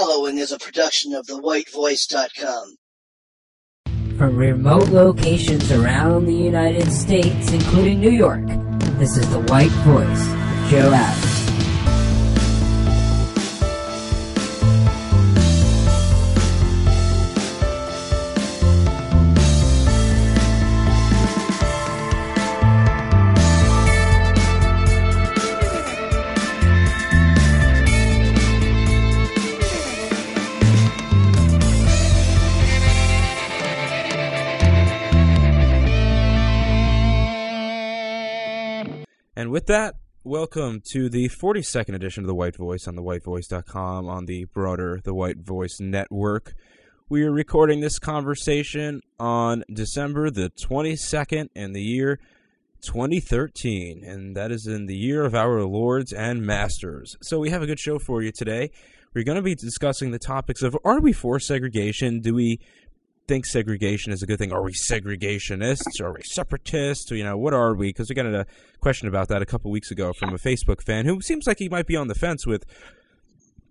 following is a production of thewhitevoice.com. From remote locations around the United States, including New York, this is The White Voice with Joe Adams. That, welcome to the 42nd edition of The White Voice on thewhitevoice.com on the broader The White Voice network. We are recording this conversation on December the 22nd in the year 2013, and that is in the year of our lords and masters. So we have a good show for you today. We're going to be discussing the topics of are we for segregation? Do we think segregation is a good thing. Are we segregationists? Are we separatists? You know, what are we? Because we got a question about that a couple weeks ago from a Facebook fan who seems like he might be on the fence with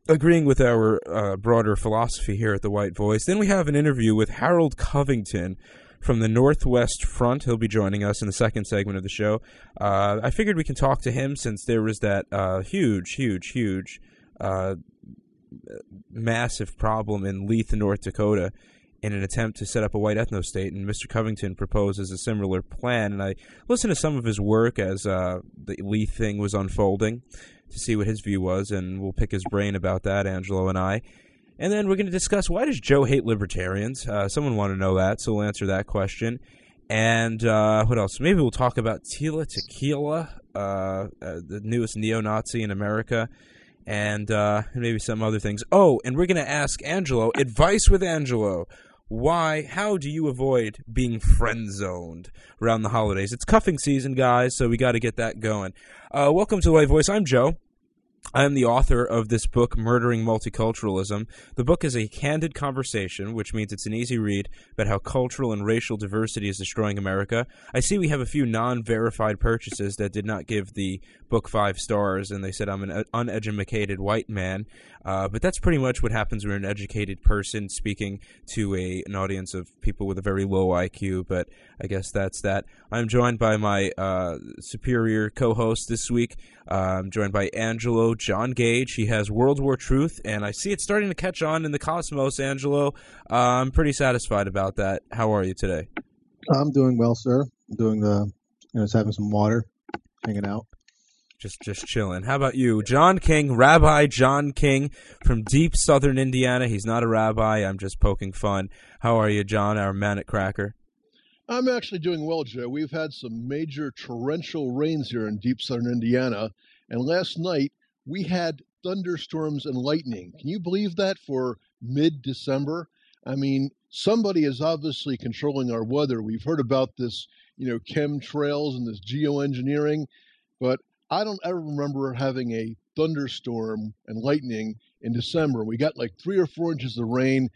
agreeing with our uh, broader philosophy here at the White Voice. Then we have an interview with Harold Covington from the Northwest Front. He'll be joining us in the second segment of the show. Uh, I figured we can talk to him since there was that uh, huge, huge, huge, uh, massive problem in Leith, North Dakota in an attempt to set up a white ethno-state, and Mr. Covington proposes a similar plan. And I listened to some of his work as uh, the Lee thing was unfolding to see what his view was, and we'll pick his brain about that, Angelo and I. And then we're going to discuss why does Joe hate libertarians? Uh, someone wanted to know that, so we'll answer that question. And uh, what else? Maybe we'll talk about Tila Tequila, uh, uh, the newest neo-Nazi in America, and uh, maybe some other things. Oh, and we're going to ask Angelo, advice with Angelo why, how do you avoid being friend zoned around the holidays? It's cuffing season, guys, so we got to get that going. Uh, welcome to White Voice. I'm Joe. I am the author of this book, Murdering Multiculturalism. The book is a candid conversation, which means it's an easy read about how cultural and racial diversity is destroying America. I see we have a few non-verified purchases that did not give the book five stars, and they said I'm an uneducated white man. Uh, but that's pretty much what happens when an educated person speaking to a, an audience of people with a very low IQ, but I guess that's that. I'm joined by my uh, superior co-host this week. I'm joined by Angelo John Gage. He has World War Truth, and I see it starting to catch on in the cosmos, Angelo. Uh, I'm pretty satisfied about that. How are you today? I'm doing well, sir. I'm doing the, you know, just having some water, hanging out just just chilling. How about you, John King, Rabbi John King from deep southern Indiana? He's not a rabbi. I'm just poking fun. How are you, John? Our manic cracker. I'm actually doing well, Joe. We've had some major torrential rains here in deep southern Indiana, and last night we had thunderstorms and lightning. Can you believe that for mid-December? I mean, somebody is obviously controlling our weather. We've heard about this, you know, chemtrails and this geoengineering, but I don't ever remember having a thunderstorm and lightning in December. We got like three or four inches of rain.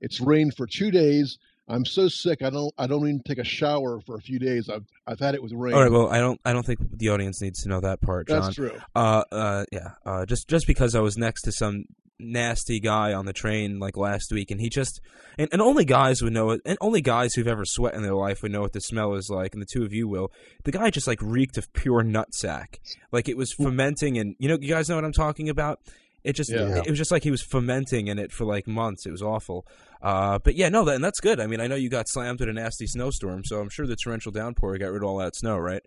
It's rained for two days. I'm so sick. I don't. I don't even take a shower for a few days. I've I've had it with rain. All right. Well, I don't. I don't think the audience needs to know that part. John. That's true. Uh. Uh. Yeah. Uh. Just just because I was next to some nasty guy on the train like last week, and he just and, and only guys would know it, and only guys who've ever sweat in their life would know what the smell is like, and the two of you will. The guy just like reeked of pure nutsack, like it was fermenting, and you know, you guys know what I'm talking about. It just yeah. it, it was just like he was fermenting in it for like months. It was awful. Uh, but yeah, no, that, and that's good. I mean, I know you got slammed with a nasty snowstorm, so I'm sure the torrential downpour got rid of all that snow, right?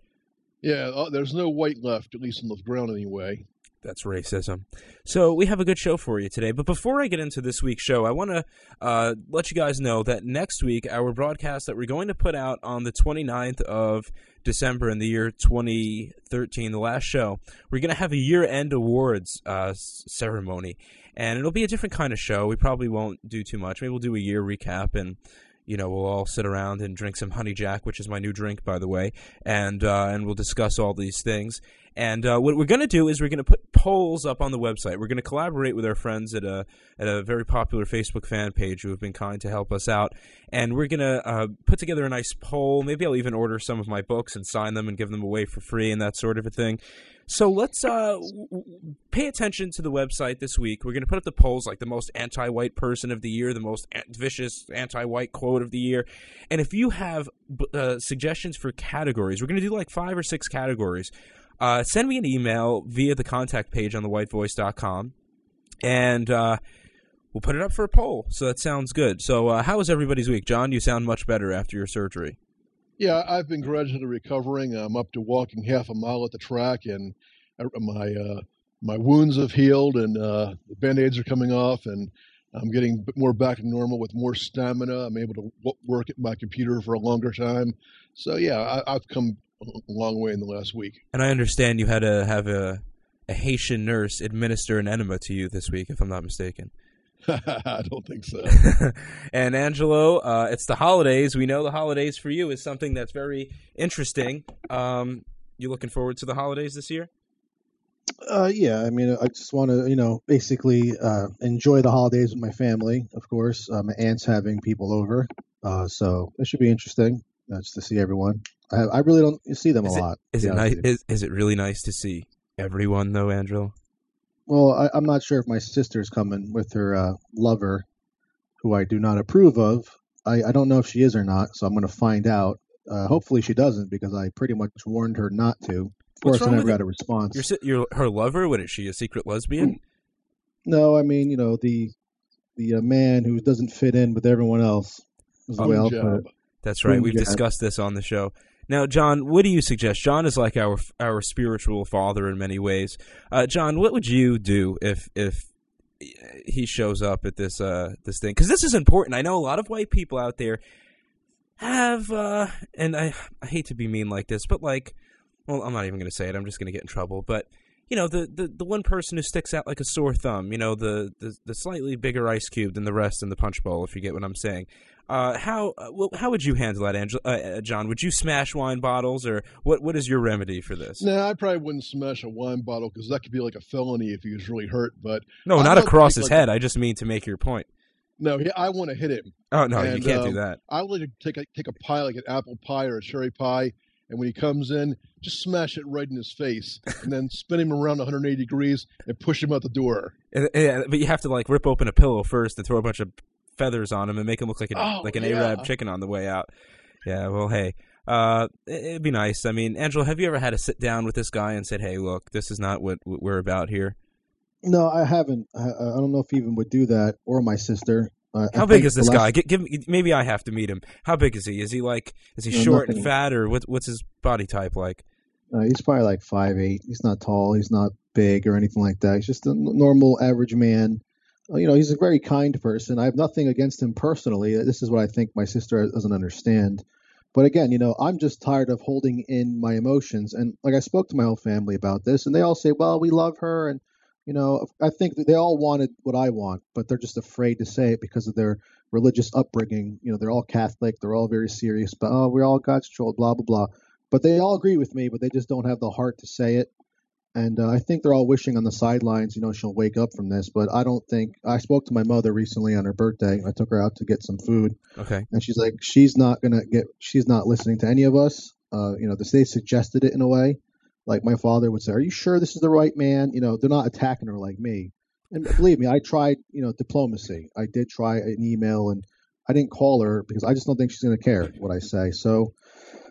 Yeah, uh, there's no white left, at least on the ground anyway. That's racism. So we have a good show for you today. But before I get into this week's show, I want to uh, let you guys know that next week, our broadcast that we're going to put out on the 29th of December in the year 2013, the last show, we're going to have a year-end awards uh, ceremony. And it'll be a different kind of show. We probably won't do too much. Maybe we'll do a year recap and you know, we'll all sit around and drink some honey jack, which is my new drink, by the way, and uh, and we'll discuss all these things. And uh, what we're going to do is we're going to put polls up on the website. We're going to collaborate with our friends at a at a very popular Facebook fan page who have been kind to help us out, and we're going to uh, put together a nice poll. Maybe I'll even order some of my books and sign them and give them away for free and that sort of a thing. So let's uh, pay attention to the website this week. We're going to put up the polls like the most anti-white person of the year, the most vicious anti-white quote of the year. And if you have uh, suggestions for categories, we're going to do like five or six categories. Uh, send me an email via the contact page on thewhitevoice.com, and uh, we'll put it up for a poll. So that sounds good. So uh, how was everybody's week? John, you sound much better after your surgery. Yeah, I've been gradually recovering. I'm up to walking half a mile at the track, and uh, my uh, my wounds have healed, and uh, the band aids are coming off, and I'm getting more back to normal with more stamina. I'm able to work at my computer for a longer time. So yeah, I, have come long way in the last week. And I understand you had to have a, a Haitian nurse administer an enema to you this week, if I'm not mistaken. I don't think so. and Angelo, uh, it's the holidays. We know the holidays for you is something that's very interesting. Um, you looking forward to the holidays this year? Uh, yeah, I mean, I just want to, you know, basically uh, enjoy the holidays with my family. Of course, uh, my aunt's having people over, uh, so it should be interesting uh, just to see everyone. I, I really don't see them is a it, lot. Is it nice? Is, is it really nice to see everyone though, Angelo? Well, I, am not sure if my sister's coming with her uh, lover, who I do not approve of. I, I don't know if she is or not, so I'm going to find out. Uh, hopefully, she doesn't because I pretty much warned her not to. Of course, I never got a response. Your, your her lover? What is she? A secret lesbian? No, I mean you know the the uh, man who doesn't fit in with everyone else. Is the way I'll put it. That's right. We've discussed this on the show. Now, John, what do you suggest? John is like our our spiritual father in many ways. Uh, John, what would you do if if he shows up at this uh, this thing? Because this is important. I know a lot of white people out there have, uh, and I I hate to be mean like this, but like, well, I'm not even going to say it. I'm just going to get in trouble. But you know, the, the the one person who sticks out like a sore thumb. You know, the the, the slightly bigger ice cube than the rest in the punch bowl. If you get what I'm saying. Uh, how uh, well, how would you handle that, Angelo, uh, uh, John? Would you smash wine bottles, or what? What is your remedy for this? No, nah, I probably wouldn't smash a wine bottle because that could be like a felony if he was really hurt. But no, not across his like head. I just mean to make your point. No, I want to hit him. Oh no, and, you can't um, do that. I would like to take a, take a pie like an apple pie or a cherry pie, and when he comes in, just smash it right in his face, and then spin him around 180 degrees and push him out the door. Yeah, but you have to like rip open a pillow first and throw a bunch of feathers on him and make him look like an oh, like an yeah. Arab chicken on the way out. Yeah, well, hey, uh, it'd be nice. I mean, Angelo, have you ever had to sit down with this guy and said, "Hey, look, this is not what, what we're about here"? No, I haven't. I, I, don't know if he even would do that, or my sister. Uh, How big is this guy? Give, give, maybe I have to meet him. How big is he? Is he like? Is he no, short nothing. and fat, or what, what's his body type like? Uh, he's probably like five eight. He's not tall. He's not big or anything like that. He's just a normal, average man you know, he's a very kind person. I have nothing against him personally. This is what I think my sister doesn't understand. But again, you know, I'm just tired of holding in my emotions. And like I spoke to my whole family about this, and they all say, well, we love her. And, you know, I think they all wanted what I want, but they're just afraid to say it because of their religious upbringing. You know, they're all Catholic, they're all very serious, but, oh, we're all God's children, blah, blah, blah. But they all agree with me, but they just don't have the heart to say it. And uh, I think they're all wishing on the sidelines, you know, she'll wake up from this. But I don't think I spoke to my mother recently on her birthday. I took her out to get some food. Okay. And she's like, she's not gonna get, she's not listening to any of us. Uh, you know, they suggested it in a way. Like my father would say, "Are you sure this is the right man?" You know, they're not attacking her like me. And believe me, I tried, you know, diplomacy. I did try an email, and I didn't call her because I just don't think she's going to care what I say. So,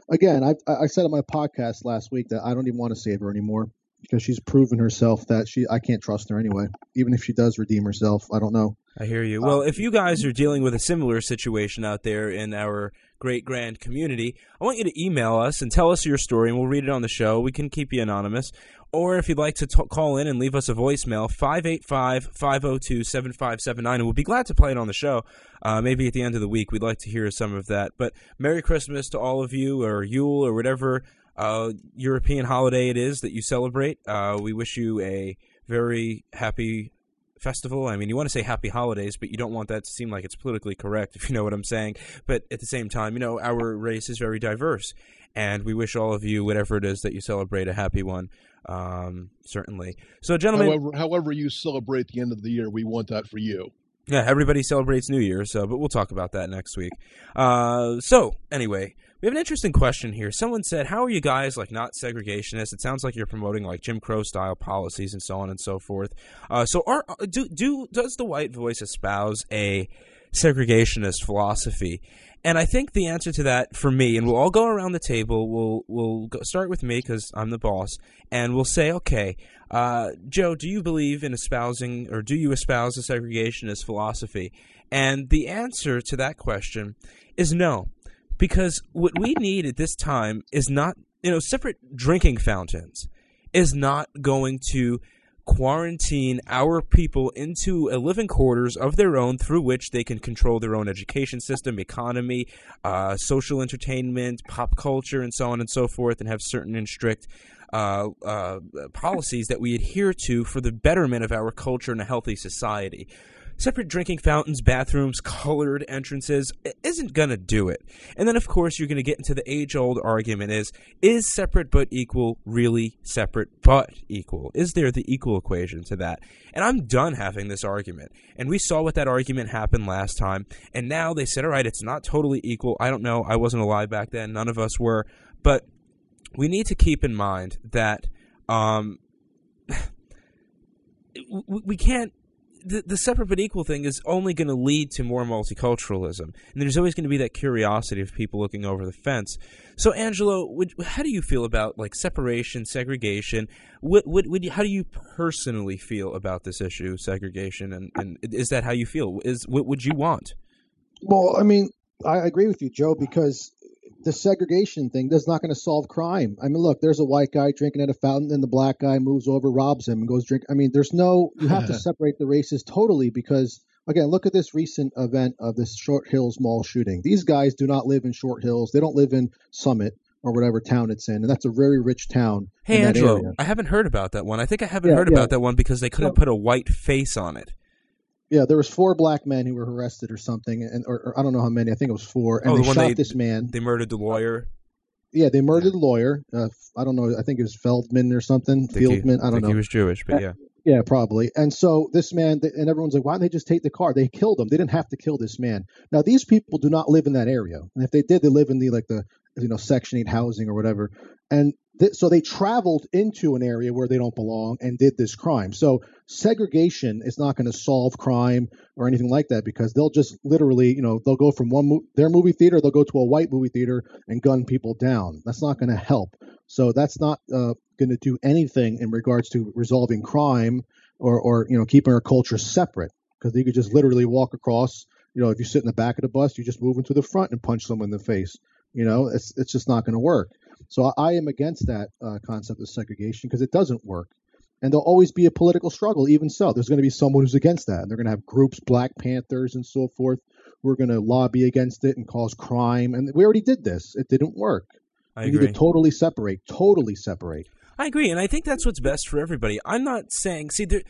again, I, I said on my podcast last week that I don't even want to save her anymore because she's proven herself that she I can't trust her anyway. Even if she does redeem herself, I don't know. I hear you. Well, if you guys are dealing with a similar situation out there in our great grand community, I want you to email us and tell us your story, and we'll read it on the show. We can keep you anonymous. Or if you'd like to call in and leave us a voicemail, 585-502-7579, and we'll be glad to play it on the show. Uh, maybe at the end of the week, we'd like to hear some of that. But Merry Christmas to all of you, or Yule, or whatever uh, European holiday it is that you celebrate. Uh, we wish you a very happy festival. I mean, you want to say happy holidays, but you don't want that to seem like it's politically correct, if you know what I'm saying. But at the same time, you know, our race is very diverse, and we wish all of you, whatever it is that you celebrate, a happy one. Um, certainly. So, gentlemen, however, however you celebrate the end of the year, we want that for you. Yeah, everybody celebrates New Year, so but we'll talk about that next week. Uh, so anyway, we have an interesting question here. Someone said, "How are you guys like not segregationists? It sounds like you're promoting like Jim Crow style policies and so on and so forth." Uh, so, are do do does the White Voice espouse a segregationist philosophy? And I think the answer to that for me, and we'll all go around the table. We'll we'll go, start with me because I'm the boss, and we'll say, okay, uh, Joe, do you believe in espousing, or do you espouse a segregationist philosophy? And the answer to that question is no, because what we need at this time is not, you know, separate drinking fountains is not going to quarantine our people into a living quarters of their own through which they can control their own education system, economy, uh, social entertainment, pop culture, and so on and so forth, and have certain and strict uh, uh, policies that we adhere to for the betterment of our culture and a healthy society separate drinking fountains, bathrooms, colored entrances isn't going to do it. And then, of course, you're going to get into the age-old argument is, is separate but equal really separate but equal? Is there the equal equation to that? And I'm done having this argument. And we saw what that argument happened last time. And now they said, all right, it's not totally equal. I don't know. I wasn't alive back then. None of us were. But we need to keep in mind that um, we can't the, the separate but equal thing is only going to lead to more multiculturalism. And there's always going to be that curiosity of people looking over the fence. So, Angelo, would, how do you feel about like separation, segregation? What, what, what, how do you personally feel about this issue, segregation? And, and is that how you feel? Is What would you want? Well, I mean, I agree with you, Joe, because the segregation thing that's not going to solve crime. I mean, look, there's a white guy drinking at a fountain, and the black guy moves over, robs him, and goes drink. I mean, there's no. You have to separate the races totally because again, look at this recent event of this Short Hills Mall shooting. These guys do not live in Short Hills. They don't live in Summit or whatever town it's in, and that's a very rich town. Hey, Angelo, I haven't heard about that one. I think I haven't Yeah, heard yeah. about that one because they couldn't put a white face on it. Yeah, there was four black men who were arrested or something, and or, or I don't know how many. I think it was four, and Oh, the they shot they- this man. They murdered the lawyer. yeah, they murdered the lawyer. Uh, I don't know. I think it was Feldman or something. He- Fieldman. I don't think know. he was Jewish, but yeah. Yeah, probably. And so this man, and everyone's like, why don't they just take the car? They killed him. They didn't have to kill this man. Now these people do not live in that area, and if they did, they live in the like the you know Section Eight housing or whatever. And th- so they traveled into an area where they don't belong and did this crime. So segregation is not going to solve crime or anything like that because they'll just literally, you know, they'll go from one mo- their movie theater, they'll go to a white movie theater and gun people down. That's not going to help. So that's not uh, going to do anything in regards to resolving crime or, or you know keeping our culture separate because you could just literally walk across. You know, if you sit in the back of the bus, you just move into the front and punch someone in the face. You know, it's it's just not going to work. So I, I am against that uh, concept of segregation because it doesn't work. And there'll always be a political struggle. Even so, there's going to be someone who's against that. And they're going to have groups, Black Panthers and so forth, who are going to lobby against it and cause crime. And we already did this. It didn't work. I need agree. to totally separate, totally separate. I agree, and I think that's what's best for everybody. I'm not saying, see, there,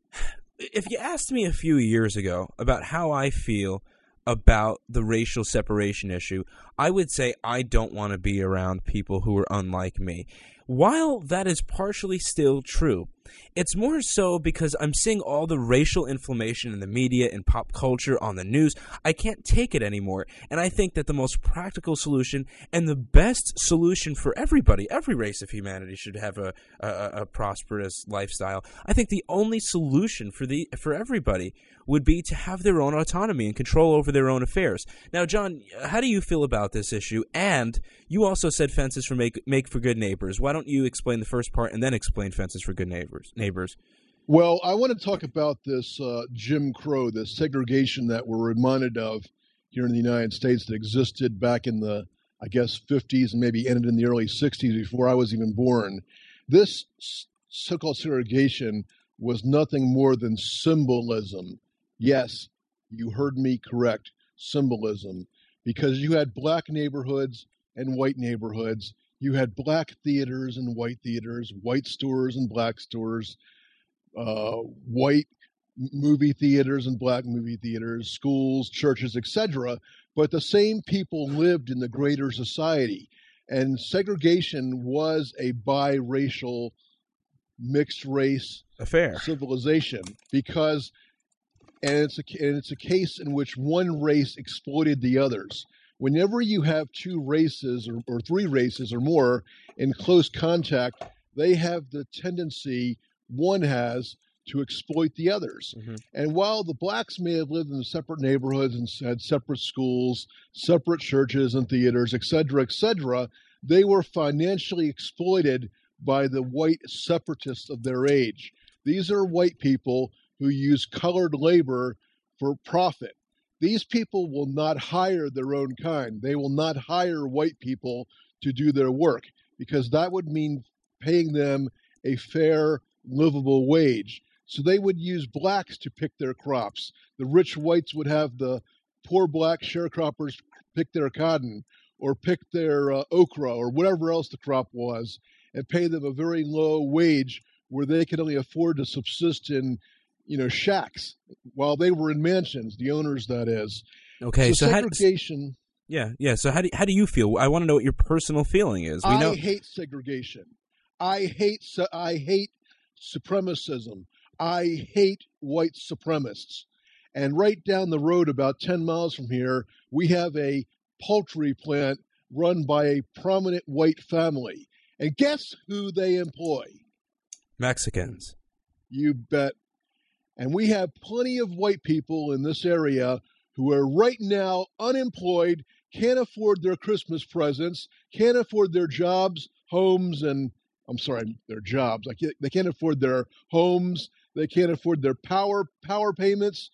if you asked me a few years ago about how I feel about the racial separation issue, I would say I don't want to be around people who are unlike me. While that is partially still true, it's more so because I'm seeing all the racial inflammation in the media and pop culture on the news. I can't take it anymore. And I think that the most practical solution and the best solution for everybody, every race of humanity should have a, a, a prosperous lifestyle. I think the only solution for the for everybody would be to have their own autonomy and control over their own affairs. Now, John, how do you feel about this issue? And you also said fences for make make for good neighbors. Why don't you explain the first part and then explain fences for good neighbors? Neighbors. Well, I want to talk about this uh, Jim Crow, this segregation that we're reminded of here in the United States that existed back in the, I guess, 50s and maybe ended in the early 60s before I was even born. This so called segregation was nothing more than symbolism. Yes, you heard me correct symbolism. Because you had black neighborhoods and white neighborhoods, you had black theaters and white theaters, white stores and black stores uh, white movie theaters and black movie theaters, schools, churches, etc. But the same people lived in the greater society. And segregation was a biracial, mixed race affair civilization because and it's a and it's a case in which one race exploited the others. Whenever you have two races or, or three races or more in close contact, they have the tendency one has to exploit the others. Mhm. And while the blacks may have lived in separate neighborhoods and had separate schools, separate churches and theaters, et cetera, et cetera, they were financially exploited by the white separatists of their age. These are white people who use colored labor for profit. These people will not hire their own kind. They will not hire white people to do their work because that would mean paying them a fair, livable wage. So they would use blacks to pick their crops. The rich whites would have the poor black sharecroppers pick their cotton or pick their uh, okra or whatever else the crop was and pay them a very low wage where they could only afford to subsist in you know shacks while they were in mansions the owners that is. Okay so so how, segregation yeah yeah so how do, how do you feel? I want to know what your personal feeling is. We i know hate segregation. I hate i hate supremacism. I hate white supremacists. And right down the road about 10 miles from here we have a poultry plant run by a prominent white family. And guess who they employ? Mexicans. You bet. And we have plenty of white people in this area who are right now unemployed, can't afford their Christmas presents, can't afford their jobs, homes, and I'm sorry, their jobs. Like they can't afford their homes, they can't afford their power power payments,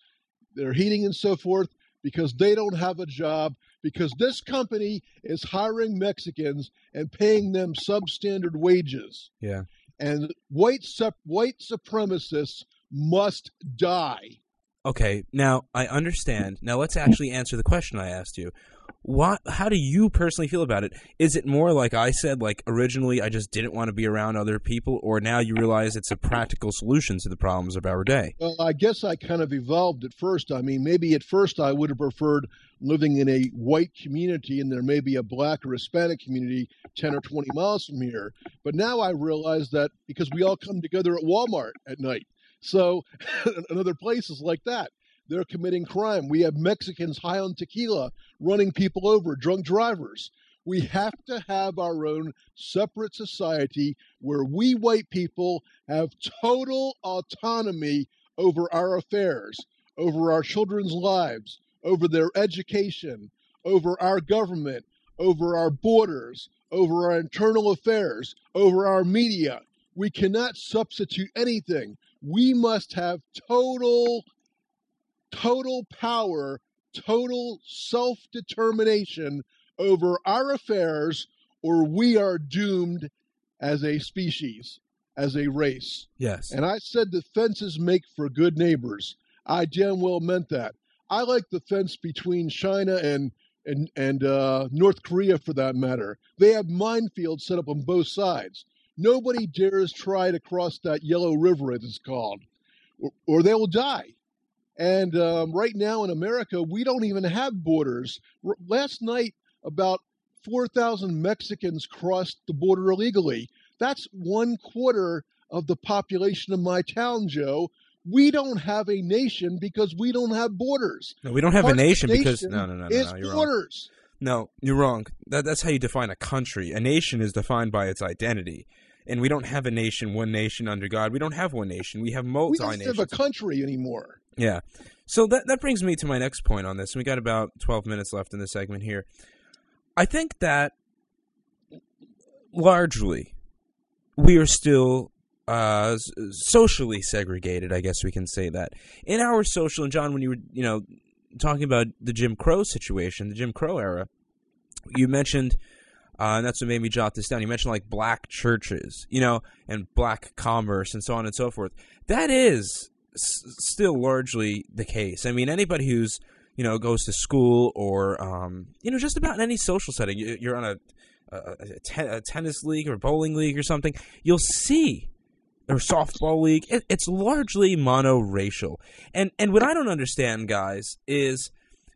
their heating and so forth because they don't have a job because this company is hiring Mexicans and paying them substandard wages. Yeah. And white sup- white supremacists must die. Okay, now I understand. Now let's actually answer the question I asked you. What? How do you personally feel about it? Is it more like I said, like originally I just didn't want to be around other people, or now you realize it's a practical solution to the problems of our day? Well, I guess I kind of evolved at first. I mean, maybe at first I would have preferred living in a white community and there may be a black or Hispanic community 10 or 20 miles from here. But now I realize that because we all come together at Walmart at night. So, and other places like that, they're committing crime. We have Mexicans high on tequila running people over, drunk drivers. We have to have our own separate society where we white people have total autonomy over our affairs, over our children's lives, over their education, over our government, over our borders, over our internal affairs, over our media. We cannot substitute anything. We must have total, total power, total self determination over our affairs, or we are doomed as a species, as a race. Yes. And I said the fences make for good neighbors. I damn well meant that. I like the fence between China and and and uh, North Korea, for that matter. They have minefields set up on both sides. Nobody dares try to cross that yellow river, as it's called, or, or they will die. And um, right now in America, we don't even have borders. R- last night, about 4,000 Mexicans crossed the border illegally. That's one quarter of the population of my town, Joe. We don't have a nation because we don't have borders. No, we don't have Part a of nation because no, no, no, no, It's no you're wrong. borders. No, you're wrong. That, that's how you define a country. A nation is defined by its identity, and we don't have a nation, one nation under God. We don't have one nation. We have We don't nations. have a country anymore. Yeah. So that that brings me to my next point on this. We got about 12 minutes left in the segment here. I think that largely we are still uh, socially segregated, I guess we can say that. In our social and John when you were, you know, talking about the Jim Crow situation, the Jim Crow era, you mentioned uh, and that's what made me jot this down. You mentioned like black churches, you know, and black commerce and so on and so forth. That is still largely the case. I mean, anybody who's you know goes to school or um, you know just about in any social setting, you, you're on a, a, a, a tennis league or bowling league or something, you'll see or softball league. It, it's largely monoracial, and and what I don't understand, guys, is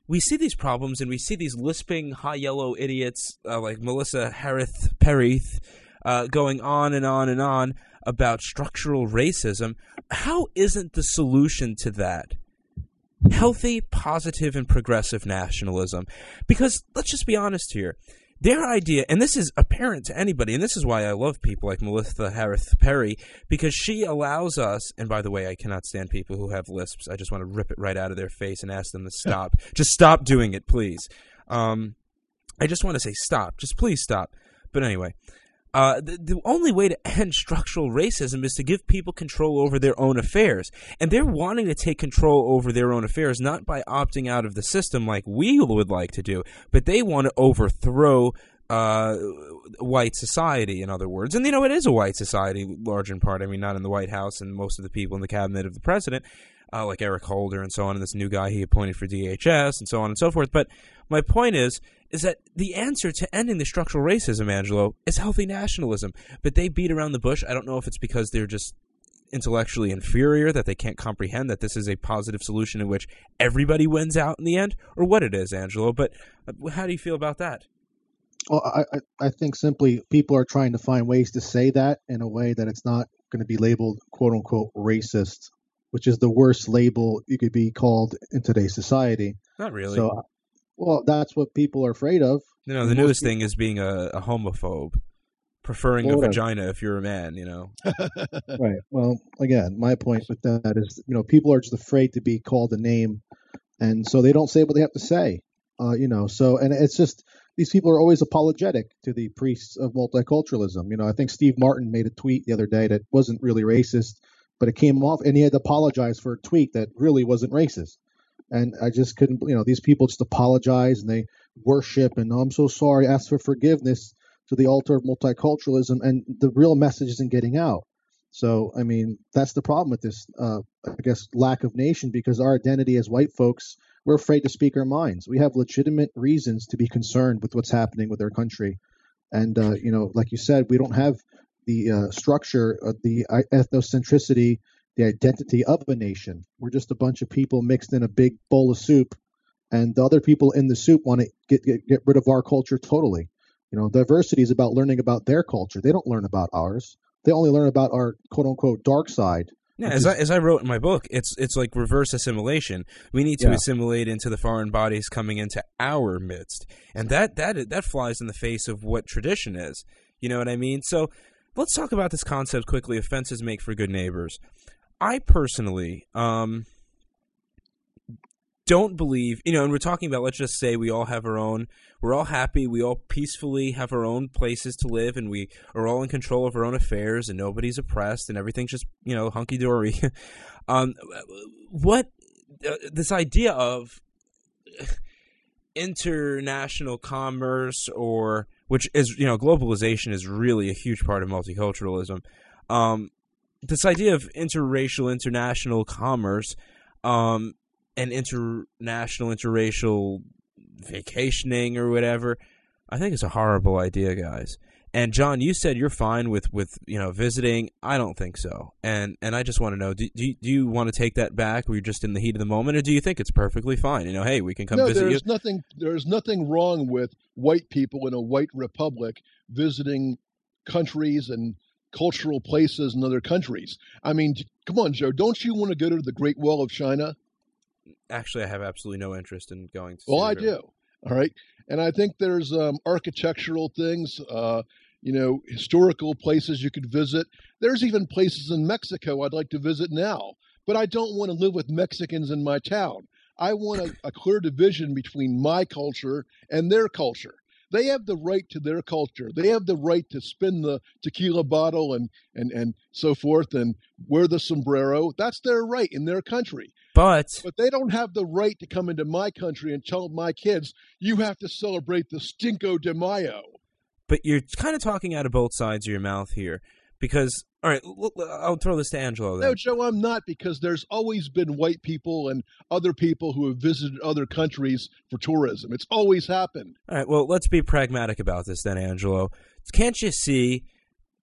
we see these problems and we see these lisping high yellow idiots uh, like Melissa Harith Perith uh, going on and on and on about structural racism. How isn't the solution to that healthy, positive, and progressive nationalism? Because let's just be honest here. Their idea, and this is apparent to anybody, and this is why I love people like Melissa Harris Perry, because she allows us, and by the way, I cannot stand people who have lisps. I just want to rip it right out of their face and ask them to stop. just stop doing it, please. Um, I just want to say stop. Just please stop. But anyway, uh, the, the, only way to end structural racism is to give people control over their own affairs. And they're wanting to take control over their own affairs not by opting out of the system like we would like to do, but they want to overthrow uh, white society, in other words. And, you know, it is a white society, large in part. I mean, not in the White House and most of the people in the cabinet of the president, uh, like Eric Holder and so on, and this new guy he appointed for DHS and so on and so forth. But my point is, is that the answer to ending the structural racism, Angelo, is healthy nationalism. But they beat around the bush. I don't know if it's because they're just intellectually inferior, that they can't comprehend that this is a positive solution in which everybody wins out in the end, or what it is, Angelo. But uh, how do you feel about that? Well, I, I think simply people are trying to find ways to say that in a way that it's not going to be labeled "quote unquote" racist, which is the worst label you could be called in today's society. Not really. So well, that's what people are afraid of. You know, the Most newest people... thing is being a, a homophobe, preferring well, a vagina if you're a man. You know. right. Well, again, my point with that is, you know, people are just afraid to be called a name, and so they don't say what they have to say. Uh, you know, so and it's just these people are always apologetic to the priests of multiculturalism. You know, I think Steve Martin made a tweet the other day that wasn't really racist, but it came off, and he had to apologize for a tweet that really wasn't racist and I just couldn't. You know, these people just apologize and they worship and oh, I'm so sorry, ask for forgiveness to the altar of multiculturalism, and the real message isn't getting out. So, I mean, that's the problem with this, uh, I guess, lack of nation because our identity as white folks, we're afraid to speak our minds. We have legitimate reasons to be concerned with what's happening with our country. And, uh, you know, like you said, we don't have the uh, structure, the ethnocentricity the identity of a nation. We're just a bunch of people mixed in a big bowl of soup, and the other people in the soup want to get, get, get rid of our culture totally. You know, diversity is about learning about their culture. They don't learn about ours. They only learn about our quote unquote dark side. Yeah, as I, as I wrote in my book, it's it's like reverse assimilation. We need to yeah. assimilate into the foreign bodies coming into our midst, and that that that flies in the face of what tradition is. You know what I mean? So let's talk about this concept quickly. Offenses make for good neighbors. I personally um, don't believe, you know, and we're talking about, let's just say we all have our own, we're all happy, we all peacefully have our own places to live, and we are all in control of our own affairs, and nobody's oppressed, and everything's just, you know, hunky-dory. um, what, uh, this idea of international commerce or, which is, you know, globalization is really a huge part of multiculturalism. Um, this idea of interracial, international commerce, um, and international, interracial vacationing or whatever, I think it's a horrible idea, guys. And John, you said you're fine with with you know visiting. I don't think so. And and I just want to know, do, do you, do you want to take that back? Were you just in the heat of the moment, or do you think it's perfectly fine? You know, hey, we can come no, visit there's you. nothing. There's nothing wrong with white people in a white republic visiting countries and cultural places in other countries. I mean, come on, Joe, don't you want to go to the Great Wall of China? Actually, I have absolutely no interest in going to. Well, I do. All right, and I think there's um, architectural things, uh, you know, historical places you could visit. There's even places in Mexico I'd like to visit now, but I don't want to live with Mexicans in my town. I want a, a clear division between my culture and their culture. They have the right to their culture. They have the right to spin the tequila bottle and and and so forth and wear the sombrero. That's their right in their country. But but they don't have the right to come into my country and tell my kids you have to celebrate the Cinco de Mayo. But you're kind of talking out of both sides of your mouth here because all right, I'll throw this to Angelo. Then. No, Joe, I'm not because there's always been white people and other people who have visited other countries for tourism. It's always happened. All right, well, let's be pragmatic about this then, Angelo. Can't you see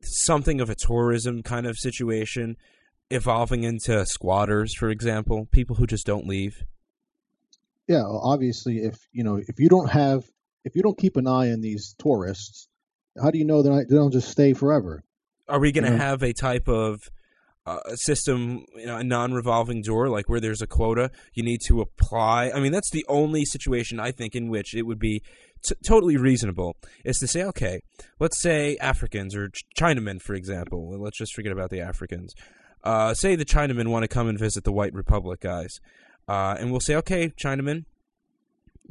something of a tourism kind of situation evolving into squatters, for example, people who just don't leave? Yeah, well, obviously, if you know, if you don't have, if you don't keep an eye on these tourists, how do you know they're not, they don't just stay forever? Are we going to Yeah. have a type of uh, system, you know, a non-revolving door, like where there's a quota, you need to apply? I mean, that's the only situation I think in which it would be t totally reasonable is to say, okay, let's say Africans or Ch Chinamen, for example. Let's just forget about the Africans. Uh, say the Chinamen want to come and visit the White Republic guys, uh, and we'll say, okay, Chinamen,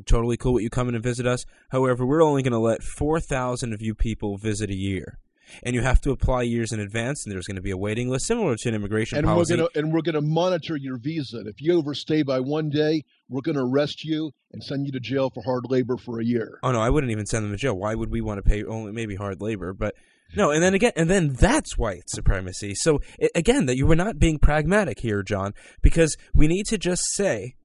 totally cool with you coming and visit us. However, we're only going to let 4,000 of you people visit a year. And you have to apply years in advance, and there's going to be a waiting list similar to an immigration And policy. we're gonna and we're gonna monitor your visa. And if you overstay by one day, we're gonna arrest you and send you to jail for hard labor for a year. Oh no, I wouldn't even send them to jail. Why would we want to pay only maybe hard labor? But no, and then again, and then that's white supremacy. So again, that you were not being pragmatic here, John, because we need to just say,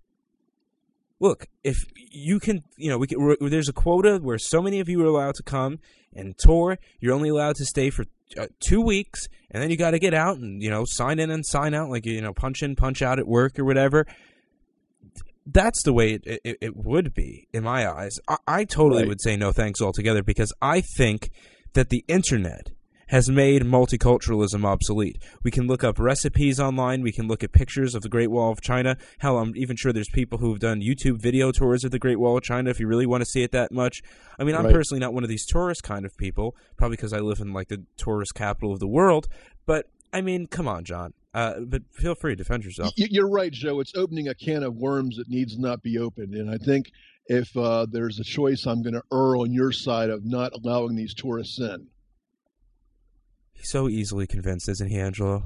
look, if you can, you know, we can, there's a quota where so many of you are allowed to come and tour. You're only allowed to stay for uh, two weeks, and then you got to get out and you know sign in and sign out, like you know, punch in, punch out at work or whatever that's the way it, it, it would be in my eyes. I, I totally Right. would say no thanks altogether because I think that the internet has made multiculturalism obsolete. We can look up recipes online. We can look at pictures of the Great Wall of China. Hell, I'm even sure there's people who've done YouTube video tours of the Great Wall of China if you really want to see it that much. I mean, I'm Right. personally not one of these tourist kind of people, probably because I live in like the tourist capital of the world. But I mean, come on, John. Uh, but feel free to defend yourself. You're right, Joe. It's opening a can of worms that needs not be opened. And I think if uh, there's a choice, I'm going to err on your side of not allowing these tourists in. He's so easily convinced, isn't he, Angelo?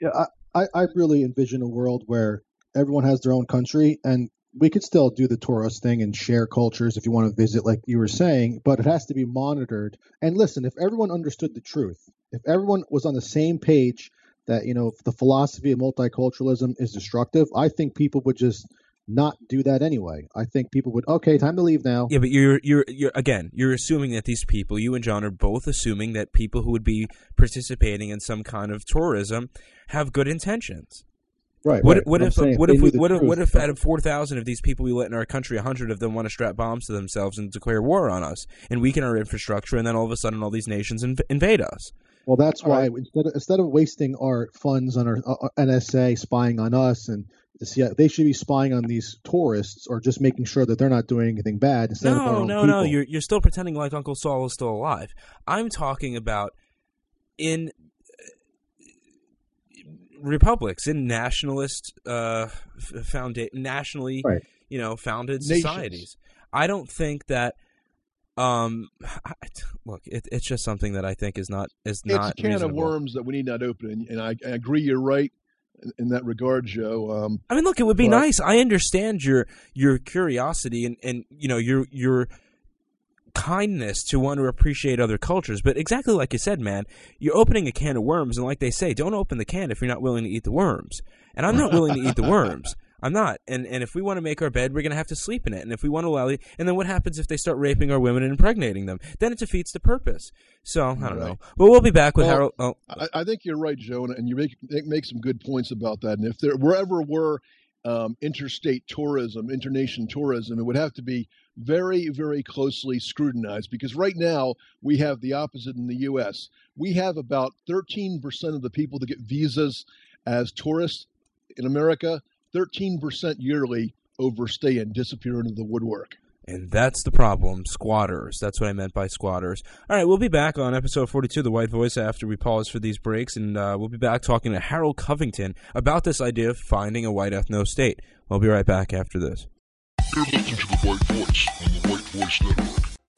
Yeah, I, I, I really envision a world where everyone has their own country and we could still do the tourist thing and share cultures if you want to visit, like you were saying, but it has to be monitored. And listen, if everyone understood the truth, if everyone was on the same page that, you know, the philosophy of multiculturalism is destructive, I think people would just not do that anyway. I think people would, okay, time to leave now. Yeah, but you're you're you're again, you're assuming that these people, you and John are both assuming that people who would be participating in some kind of tourism have good intentions. Right. What right. what I'm if saying what if we, the what if, what if out of 4,000 of these people we let in our country, 100 of them want to strap bombs to themselves and declare war on us and weaken our infrastructure and then all of a sudden all these nations inv- invade us? Well, that's All why right. instead of, instead of wasting our funds on our uh, NSA spying on us and the CIA, they should be spying on these tourists or just making sure that they're not doing anything bad instead of No, own no, no. You're you're still pretending like Uncle Saul is still alive. I'm talking about in uh, republics, in nationalist, uh, f- founda- nationally, Right. you know, founded Nations. societies. I don't think that. Um, I- look, it, it's just something that I think is not is It's not a can reasonable. of worms that we need not open. And, and I, I agree, you're right in, that regard, Joe. Um, I mean, look, it would be But- nice. I understand your your curiosity and and you know your your kindness to want to appreciate other cultures, but exactly like you said, man, you're opening a can of worms, and like they say, don't open the can if you're not willing to eat the worms. And I'm not willing to eat the worms. I'm not. And and if we want to make our bed, we're gonna have to sleep in it. And if we want to allow, it- and then what happens if they start raping our women and impregnating them? Then it defeats the purpose. So I don't know. But we'll be back with Well, Harold. Oh, I, I think you're right, Joe, and, you make make- make some good points about that. And if there wherever were um, interstate tourism, internation tourism, it would have to be very, very closely scrutinized because right now we have the opposite in the U.S. We have about 13% of the people that get visas as tourists in America, 13% yearly overstay and disappear into the woodwork. And that's the problem, squatters. That's what I meant by squatters. All right, we'll be back on episode 42 of The White Voice after we pause for these breaks, and uh, we'll be back talking to Harold Covington about this idea of finding a white ethno state. We'll be right back after this. You're listening to the White Voice on the White Voice Network.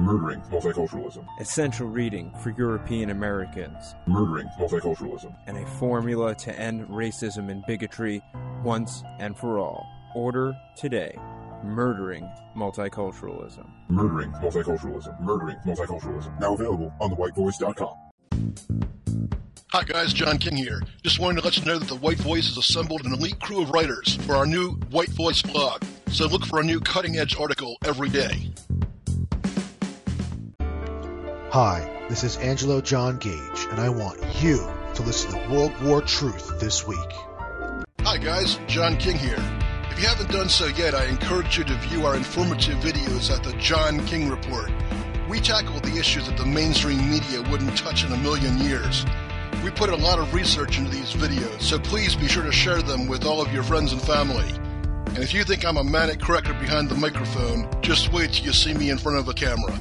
Murdering multiculturalism. Essential reading for European Americans. Murdering multiculturalism. and a formula to end racism and bigotry once and for all. Order today. murdering multiculturalism. Murdering multiculturalism. Murdering multiculturalism. Now available on thewhitevoice.com. Hi guys, John King here. Just wanted to let you know that the White Voice has assembled an elite crew of writers for our new White Voice blog. So look for a new cutting edge article every day. Hi, this is Angelo John Gage, and I want you to listen to World War Truth this week. Hi guys, John King here. If you haven't done so yet, I encourage you to view our informative videos at the John King Report. We tackle the issues that the mainstream media wouldn't touch in a million years. We put a lot of research into these videos, so please be sure to share them with all of your friends and family. And if you think I'm a manic corrector behind the microphone, just wait till you see me in front of a camera.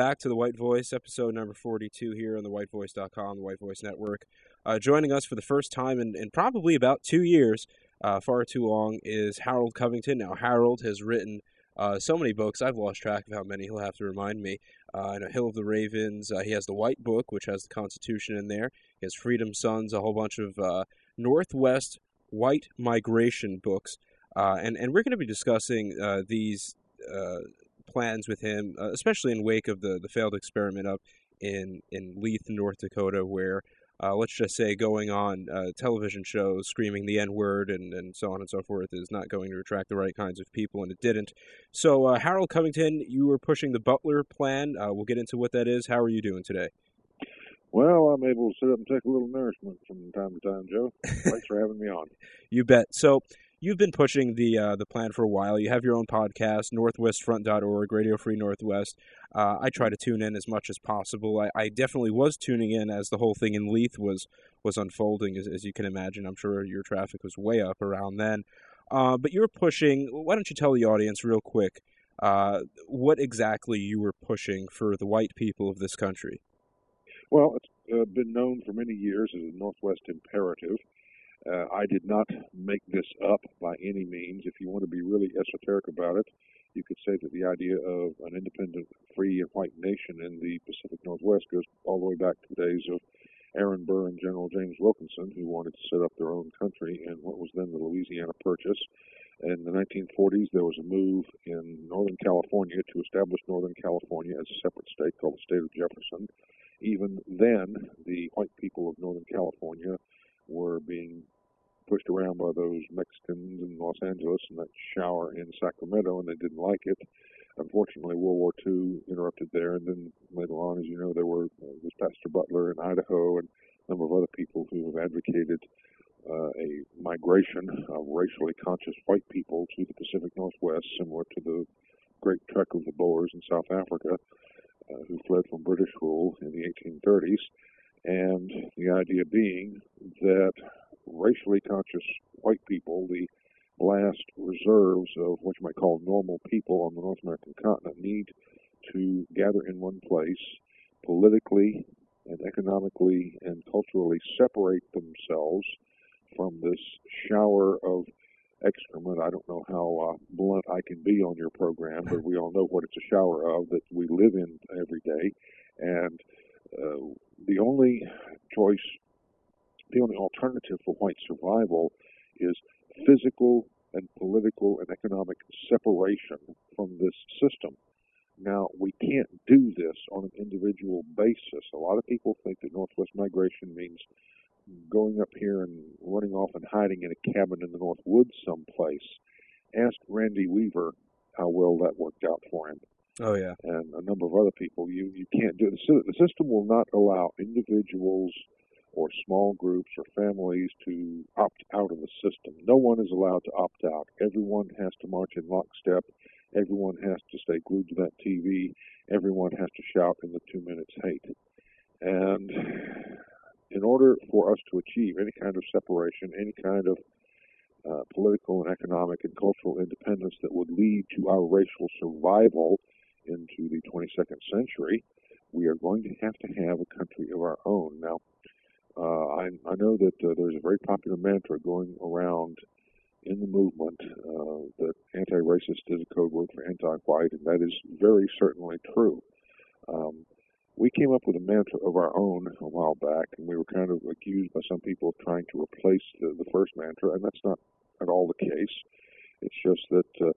Back to the White Voice, episode number 42 here on the whitevoice.com, the White Voice Network. Uh, joining us for the first time in, in probably about two years, uh, far too long, is Harold Covington. Now, Harold has written uh, so many books, I've lost track of how many. He'll have to remind me. Uh, in Hill of the Ravens, uh, he has the White Book, which has the Constitution in there. He has Freedom Sons, a whole bunch of uh, Northwest white migration books. Uh, and, and we're going to be discussing these uh, plans with him, uh, especially in wake of the, the failed experiment up in, in Leith, North Dakota, where, uh, let's just say, going on uh, television shows, screaming the N word, and, and so on and so forth, is not going to attract the right kinds of people, and it didn't. So, uh, Harold Covington, you were pushing the Butler plan. Uh, we'll get into what that is. How are you doing today? Well, I'm able to sit up and take a little nourishment from time to time, Joe. Thanks for having me on. You bet. So, you've been pushing the uh, the plan for a while. You have your own podcast, NorthwestFront.org, Radio Free Northwest. Uh, I try to tune in as much as possible. I, I definitely was tuning in as the whole thing in Leith was was unfolding, as, as you can imagine. I'm sure your traffic was way up around then. Uh, but you were pushing. Why don't you tell the audience real quick uh, what exactly you were pushing for the white people of this country? Well, it's uh, been known for many years as a Northwest imperative. Uh, I did not make this up by any means. If you want to be really esoteric about it, you could say that the idea of an independent, free, and white nation in the Pacific Northwest goes all the way back to the days of Aaron Burr and General James Wilkinson, who wanted to set up their own country in what was then the Louisiana Purchase. In the 1940s, there was a move in Northern California to establish Northern California as a separate state called the State of Jefferson. Even then, the white people of Northern California were being pushed around by those Mexicans in Los Angeles and that shower in Sacramento, and they didn't like it. Unfortunately, World War II interrupted there, and then later on, as you know, there were uh, was Pastor Butler in Idaho and a number of other people who have advocated uh, a migration of racially conscious white people to the Pacific Northwest, similar to the Great Trek of the Boers in South Africa, uh, who fled from British rule in the 1830s. And the idea being that racially conscious white people, the last reserves of what you might call normal people on the North American continent, need to gather in one place politically and economically and culturally separate themselves from this shower of excrement. I don't know how uh, blunt I can be on your program, but we all know what it's a shower of that we live in every day. And uh, the only choice, the only alternative for white survival is physical and political and economic separation from this system. Now, we can't do this on an individual basis. A lot of people think that Northwest migration means going up here and running off and hiding in a cabin in the North Woods someplace. Ask Randy Weaver how well that worked out for him Oh yeah, and a number of other people. You you can't do it. The system will not allow individuals or small groups or families to opt out of the system. No one is allowed to opt out. Everyone has to march in lockstep. Everyone has to stay glued to that TV. Everyone has to shout in the two minutes hate. And in order for us to achieve any kind of separation, any kind of uh, political and economic and cultural independence that would lead to our racial survival into the 22nd century, we are going to have to have a country of our own. Now, uh, I, I know that uh, there's a very popular mantra going around in the movement uh, that anti-racist is a code word for anti-white, and that is very certainly true. Um, we came up with a mantra of our own a while back, and we were kind of accused by some people of trying to replace the, the first mantra, and that's not at all the case. It's just that uh,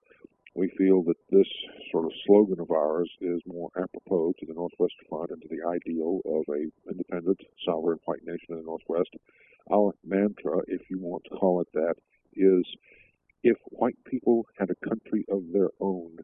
we feel that this sort of slogan of ours is more apropos to the Northwest Front and to the ideal of a independent, sovereign white nation in the Northwest. Our mantra, if you want to call it that, is if white people had a country of their own,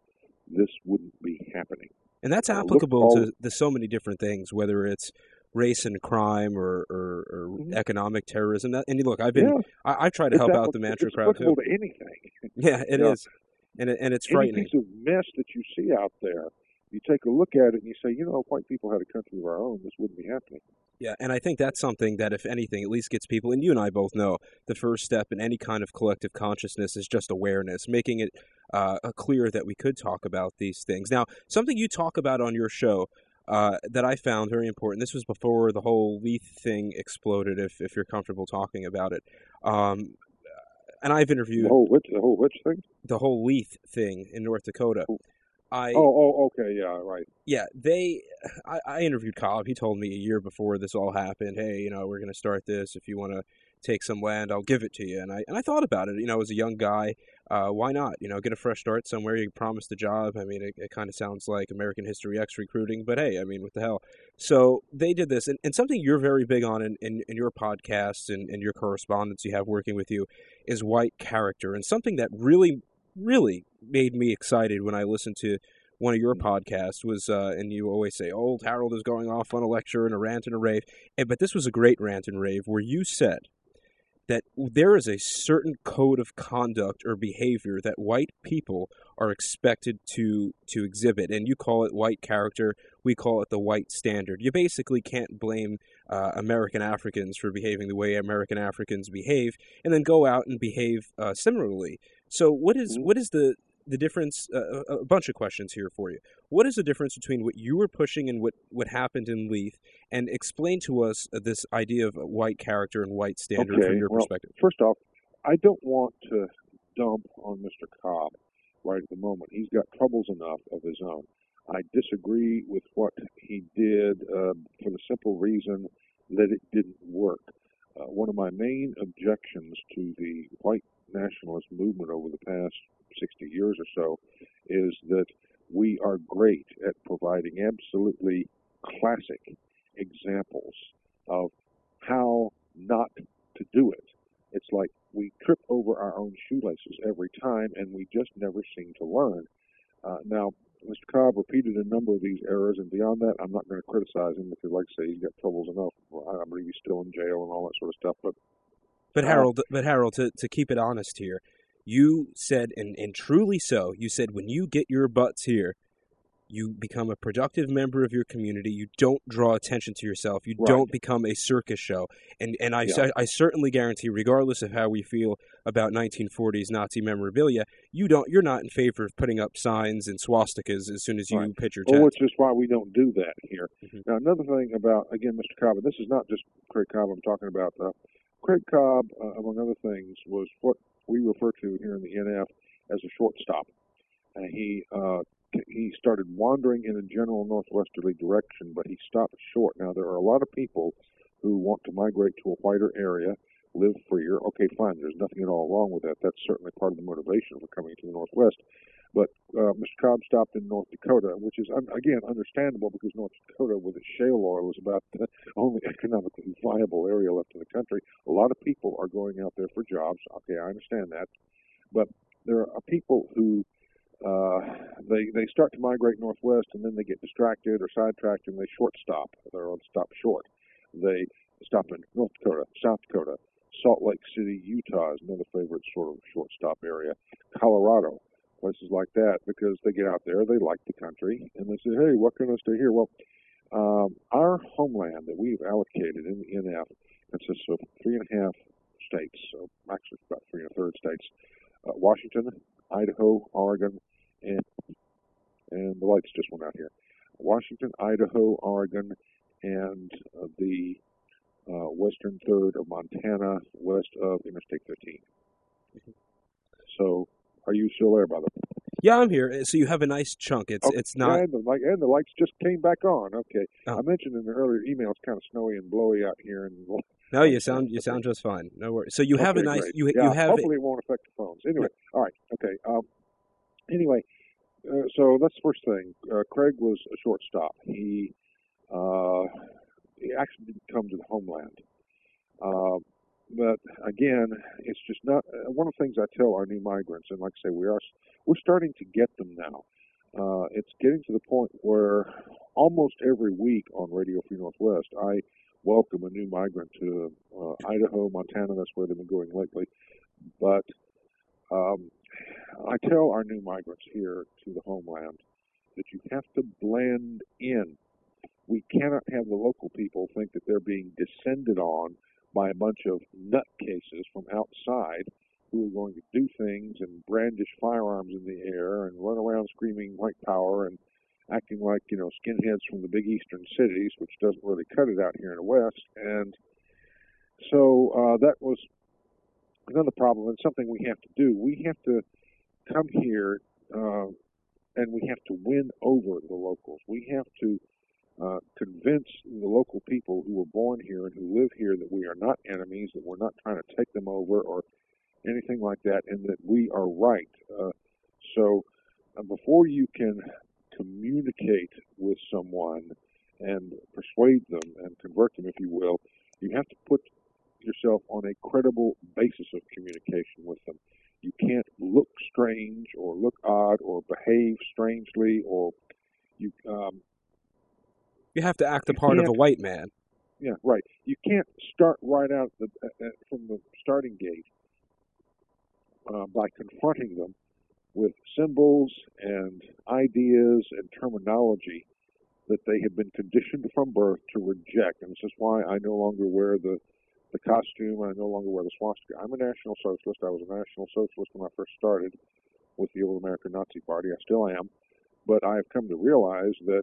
this wouldn't be happening. And that's applicable to, to so many different things, whether it's race and crime or, or, or Mhm. economic terrorism. That, and look, I've been Yeah, I, I try to it's help out the mantra crowd too. applicable to anything. Yeah, it is, Yeah. And it, and it's Any frightening. piece of mess that you see out there, you take a look at it and you say, you know, if white people had a country of our own, this wouldn't be happening. Yeah, and I think that's something that, if anything, at least gets people, and you and I both know, the first step in any kind of collective consciousness is just awareness, making it uh, clear that we could talk about these things. Now, something you talk about on your show uh, that I found very important, this was before the whole Leith thing exploded, if, if you're comfortable talking about it. Um, and I've interviewed The whole which, the whole which thing? the whole Leith thing in North Dakota. Oh. I Oh, oh, okay, yeah, right. yeah, they. I, I interviewed Cobb. He told me a year before this all happened, hey, you know, we're going to start this. If you want to take some land, I'll give it to you. And I and I thought about it. You know, as a young guy, uh, why not? You know, get a fresh start somewhere. You promised a job. I mean, it, it kind of sounds like American History X recruiting, but hey, I mean, what the hell? So they did this, and, and something you're very big on in, in, in your podcasts and, and your correspondence you have working with you is white character, and something that really, really made me excited when I listened to one of your podcasts was, uh, and you always say, "Old Harold is going off on a lecture and a rant and a rave," and, but this was a great rant and rave where you said that there is a certain code of conduct or behavior that white people are expected to to exhibit, and you call it white character. We call it the white standard. You basically can't blame uh, American Africans for behaving the way American Africans behave, and then go out and behave uh, similarly. So, what is Mhm. what is the the difference? Uh, a bunch of questions here for you. What is the difference between what you were pushing and what what happened in Leith? And explain to us uh, this idea of white character and white standard Okay, from your well, perspective. First off, I don't want to dump on Mr. Cobb right at the moment. He's got troubles enough of his own. I disagree with what he did uh, for the simple reason that it didn't work. Uh, one of my main objections to the white nationalist movement over the past 60 years or so is that we are great at providing absolutely classic examples of how not to do it. It's like we trip over our own shoelaces every time, and we just never seem to learn. Uh, now, Mr. Cobb repeated a number of these errors, and beyond that, I'm not going to criticize him because, like I say, he's got troubles enough. I believe he's still in jail and all that sort of stuff. But But Uh, Harold, but Harold, to, to keep it honest here, you said, and, and truly so, you said when you get your butts here, you become a productive member of your community. You don't draw attention to yourself. You Right. don't become a circus show. And and I, Yeah. I certainly guarantee, regardless of how we feel about 1940s Nazi memorabilia, you don't. You're not in favor of putting up signs and swastikas as soon as you Right. pitch your tent. Well, which is why we don't do that here. Mhm. Now, another thing about, again, Mr. Cobb, and this is not just Craig Cobb I'm talking about. Uh, Craig Cobb, uh, among other things, was what we refer to here in the NF as a shortstop. And he uh, he started wandering in a general northwesterly direction, but he stopped short. Now, there are a lot of people who want to migrate to a whiter area, live freer. Okay, fine. There's nothing at all wrong with that. That's certainly part of the motivation for coming to the Northwest. But uh, Mr. Cobb stopped in North Dakota, which is un- again understandable because North Dakota, with its shale oil, is about the only economically viable area left in the country. A lot of people are going out there for jobs. Okay, I understand that, but there are people who uh, they they start to migrate northwest and then they get distracted or sidetracked and they short stop. They're on stop short. They stop in North Dakota, South Dakota, Salt Lake City, Utah is another favorite sort of short stop area. Colorado, places like that, because they get out there, they like the country, and they say, hey, what can I stay here? Well, um, our homeland that we've allocated in the NF consists of three and a half states, so actually about three and a third states, uh, Washington, Idaho, Oregon, and and the lights just went out here. Washington, Idaho, Oregon, and uh, the uh, western third of Montana, west of Interstate 15. So, are you still there, brother? Yeah, I'm here. So you have a nice chunk. It's Oh, it's not. And the, light, and the lights just came back on. Okay. Oh. I mentioned in the earlier email it's kind of snowy and blowy out here. And No, you sound you sound just fine. No worries. So you have a nice great. you yeah, you have Hopefully, it won't affect the phones. Anyway, all right. Okay. Um, anyway, uh, so that's the first thing. Uh, Craig was a shortstop. He uh, he actually didn't come to the homeland. Uh, but again, it's just not uh, one of the things I tell our new migrants, and like I say, we are we're starting to get them now. Uh, it's getting to the point where almost every week on Radio Free Northwest, I welcome a new migrant to uh, Idaho, Montana. That's where they've been going lately. But um, I tell our new migrants here to the homeland that you have to blend in. We cannot have the local people think that they're being descended on by a bunch of nutcases from outside who are going to do things and brandish firearms in the air and run around screaming white power and acting like you know skinheads from the big eastern cities, which doesn't really cut it out here in the west. And so uh, that was another problem and something we have to do. We have to come here uh, and we have to win over the locals. We have to uh, convince the local people who were born here and who live here that we are not enemies, that we're not trying to take them over or anything like that, and that we are right. Uh, so uh, before you can communicate with someone and persuade them and convert them, if you will, you have to put yourself on a credible basis of communication with them. You can't look strange or look odd or behave strangely or you um, you have to act the part of a white man. yeah, right. You can't start right out the, uh, uh, from the starting gate uh, by confronting them with symbols and ideas and terminology that they have been conditioned from birth to reject. And this is why I no longer wear the the costume. I no longer wear the swastika. I'm a National Socialist. I was a National Socialist when I first started with the old American Nazi Party. I still am, but I have come to realize that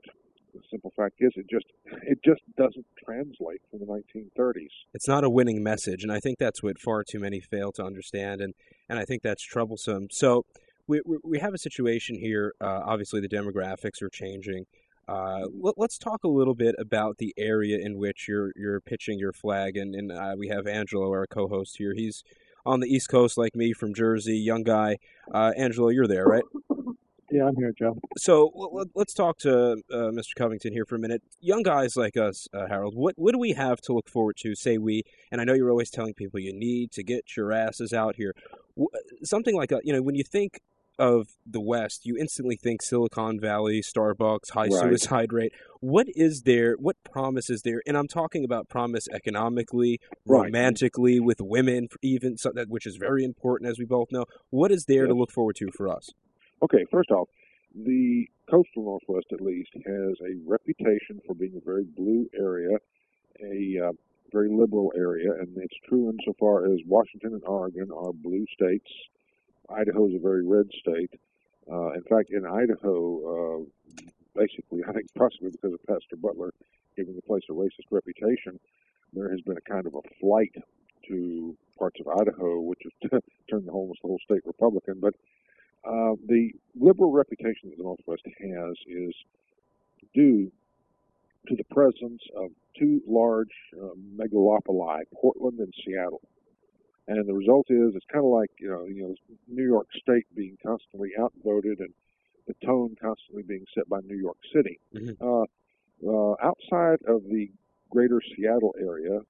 the simple fact is it just it just doesn't translate from the 1930s. It's not a winning message, and I think that's what far too many fail to understand, and and I think that's troublesome. So we we, have a situation here. Uh, obviously, the demographics are changing. Uh, let, us talk a little bit about the area in which you're you're pitching your flag, and, and uh, we have Angelo, our co-host here. He's on the East Coast, like me, from Jersey, young guy. Uh, Angelo, you're there, right? Yeah, I'm here, Joe. So let, let's talk to uh, Mr. Covington here for a minute. Young guys like us, uh, Harold, what what do we have to look forward to? Say we, and I know you're always telling people you need to get your asses out here. W- something like a, you know, when you think of the West, you instantly think Silicon Valley, Starbucks, high Right. suicide rate. What is there? What promise is there? And I'm talking about promise economically, Right. romantically, with women, even so that which is very important, as we both know. What is there to look forward to for us? Okay, first off, the coastal Northwest, at least, has a reputation for being a very blue area, a uh, very liberal area, and it's true insofar as Washington and Oregon are blue states. Idaho is a very red state. Uh, in fact, in Idaho, uh, basically, I think possibly because of Pastor Butler giving the place a racist reputation, there has been a kind of a flight to parts of Idaho, which has turned the almost the whole state Republican. But uh, the liberal reputation that the Northwest has is due to the presence of two large uh, megalopoli, Portland and Seattle. And the result is, it's kind of like you know, you know, New York State being constantly outvoted and the tone constantly being set by New York City. Mhm. Uh, uh, outside of the greater Seattle area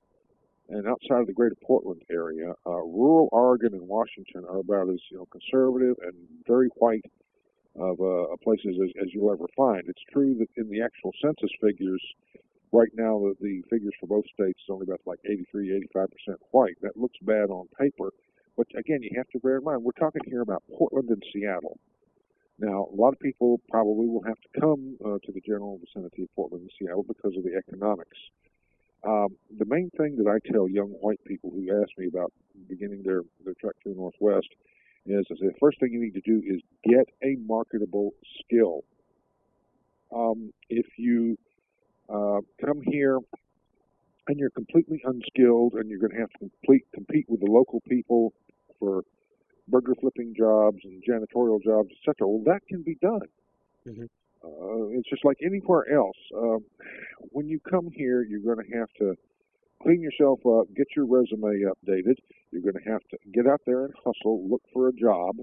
and outside of the greater Portland area, uh, rural Oregon and Washington are about as you know conservative and very white of uh, places as, as you'll ever find. It's true that in the actual census figures, right now the, the figures for both states is only about like 83, 85 percent white. That looks bad on paper, but again, you have to bear in mind we're talking here about Portland and Seattle. Now, a lot of people probably will have to come uh, to the general vicinity of Portland and Seattle because of the economics. Um, the main thing that I tell young white people who ask me about beginning their, their trek to the Northwest is, is the first thing you need to do is get a marketable skill. Um, if you uh, come here and you're completely unskilled and you're going to have to complete, compete with the local people for burger flipping jobs and janitorial jobs, etc., well, that can be done. Mhm. Uh, it's just like anywhere else. Um, when you come here, you're going to have to clean yourself up, get your resume updated. You're going to have to get out there and hustle, look for a job,